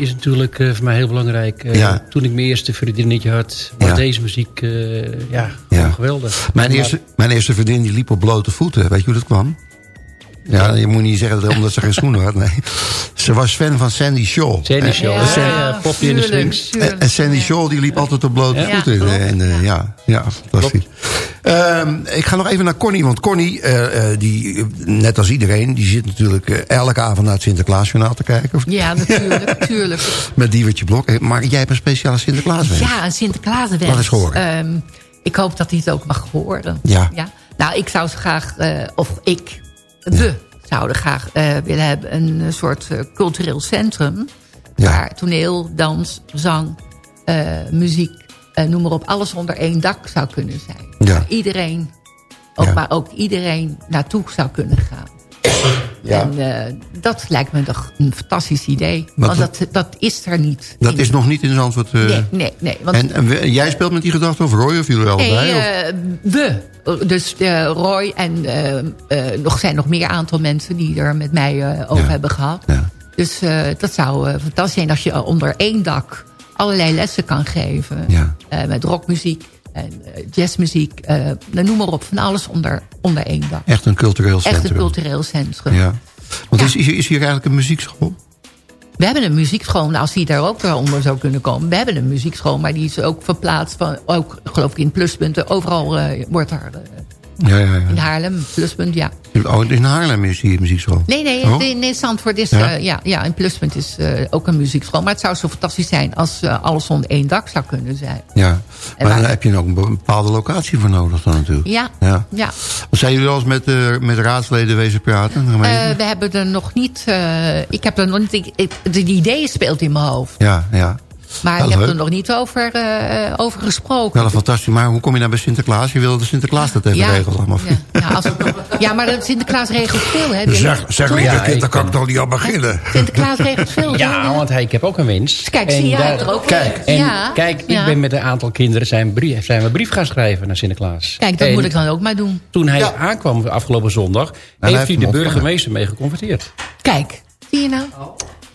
L: is natuurlijk voor mij heel belangrijk. Ja. Toen ik mijn eerste vriendinnetje had, was ja. deze muziek ja, ja. geweldig.
H: Mijn, maar, eerste, mijn eerste vriendin die liep op blote voeten, weet je hoe dat kwam? Ja, je moet niet zeggen dat omdat ze geen schoenen had. Nee. Ze was fan van Sandy Shaw.
L: Sandy Shaw, ja, ja, ja, Poppy in de Strings.
H: En, en, Sandy Shaw die liep altijd op blote ja. voeten. Ja, en, uh, ja, ja, fantastisch. Um, ik ga nog even naar Connie. Want Connie, uh, uh, die, net als iedereen... die zit natuurlijk elke avond naar het Sinterklaasjournaal te kijken. Of?
J: Ja, natuurlijk. natuurlijk.
H: Met Diewertje Blok. Maar jij hebt een speciale Sinterklaaswens.
J: Ja, een Sinterklaaswens.
H: Wat is horen?
J: Um, ik hoop dat hij het ook mag horen.
H: Ja.
J: ja. Nou, ik zou graag... of ik we zouden graag uh, willen hebben een soort uh, cultureel centrum. Ja. Waar toneel, dans, zang, muziek, noem maar op, alles onder één dak zou kunnen zijn.
H: Ja.
J: Waar iedereen, ook, ja. waar ook iedereen naartoe zou kunnen gaan. Ja. En uh, dat lijkt me toch een fantastisch idee. Want, dat, dat is er niet.
H: Dat in. is nog niet in Zandvoort? Uh...
J: Nee, nee. nee want...
H: en, en, jij speelt met die gedachte of Roy of jullie allebei?
J: Nee, uh, we. Dus Roy en nog zijn nog meer aantal mensen die er met mij over ja. hebben gehad.
H: Ja.
J: Dus dat zou fantastisch zijn als je onder één dak allerlei lessen kan geven.
H: Ja.
J: met rockmuziek, en uh, jazzmuziek, uh, noem maar op, van alles onder, onder één dak.
H: Echt een cultureel centrum.
J: Echt een cultureel centrum.
H: Ja. Want ja. Is, is, is hier eigenlijk een muziekschool?
J: We hebben een muziekschool, als die daar ook onder zou kunnen komen. We hebben een muziekschool, maar die is ook verplaatst. Van, ook geloof ik in pluspunten. Overal uh, wordt daar...
H: Ja, ja, ja.
J: In Haarlem, pluspunt, ja.
H: Oh, in Haarlem is die muziekschool?
J: Nee, nee, oh? in, in Zandvoort is... Ja? Uh, ja, ja, in pluspunt is uh, ook een muziekschool. Maar het zou zo fantastisch zijn als uh, alles onder één dak zou kunnen zijn.
H: Ja, maar dan heb je ook een bepaalde locatie voor nodig dan natuurlijk.
J: Ja,
H: ja.
J: ja.
H: Zijn jullie al eens met, met raadsleden wezen praten?
J: we hebben er nog niet... ik heb er nog niet... Ik, de idee speelt in mijn hoofd.
H: Ja, ja.
J: Maar ik heb er nog niet over, uh, over gesproken.
H: Wel fantastisch. Maar hoe kom je nou bij Sinterklaas? Je wilde de Sinterklaas dat even
J: ja,
H: regelen.
J: Of... Ja, ja, als het, ja, maar de Sinterklaas regelt veel. Hè,
H: zeg, zeg lieve ja, kind, dan kan ik toch niet al beginnen.
J: Sinterklaas regelt veel.
L: Ja, want hey, ik heb ook een wens.
J: Kijk, zie jij er ook.
L: Kijk, en, ja, kijk ik ben met een aantal kinderen zijn, brief, zijn we brief gaan schrijven naar Sinterklaas.
J: Kijk, dat en moet ik dan ook maar doen.
L: Toen hij aankwam afgelopen zondag, nou, heeft hij de burgemeester mee geconfronteerd.
J: Kijk, zie je nou?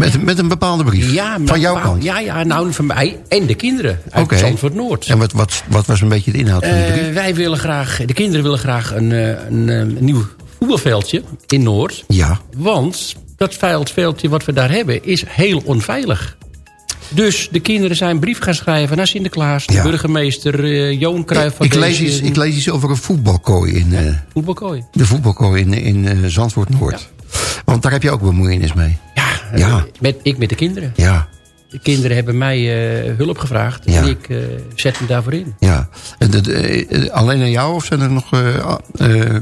H: Met, met een bepaalde brief?
L: Ja,
H: van jouw kant?
L: Ja, ja, nou van mij en de kinderen uit okay. Zandvoort Noord.
H: En wat, wat, wat was een beetje de inhoud van die brief?
L: Uh, wij willen graag, de kinderen willen graag een, een, een nieuw voetbalveldje in Noord.
H: Ja.
L: Want dat veldje wat we daar hebben is heel onveilig. Dus de kinderen zijn brief gaan schrijven naar Sinterklaas, de ja. burgemeester, uh, Joon Cruijff.
H: Ik, ik, lees iets, ik lees iets over een voetbalkooi. In, uh,
L: voetbalkooi.
H: De voetbalkooi in, in uh, Zandvoort Noord. Ja. Want daar heb je ook bemoeienis mee.
L: Ja, ja. Met, ik met de kinderen.
H: Ja.
L: De kinderen hebben mij uh, hulp gevraagd.
H: Ja.
L: En ik uh, zet me daarvoor in.
H: Ja. En alleen aan jou of zijn er nog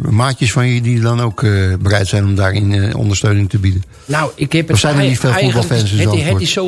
H: maatjes van je die dan ook bereid zijn om daarin ondersteuning te bieden?
L: Nou, ik heb het
H: of zijn er niet veel voetbalfans in
L: het, het is zo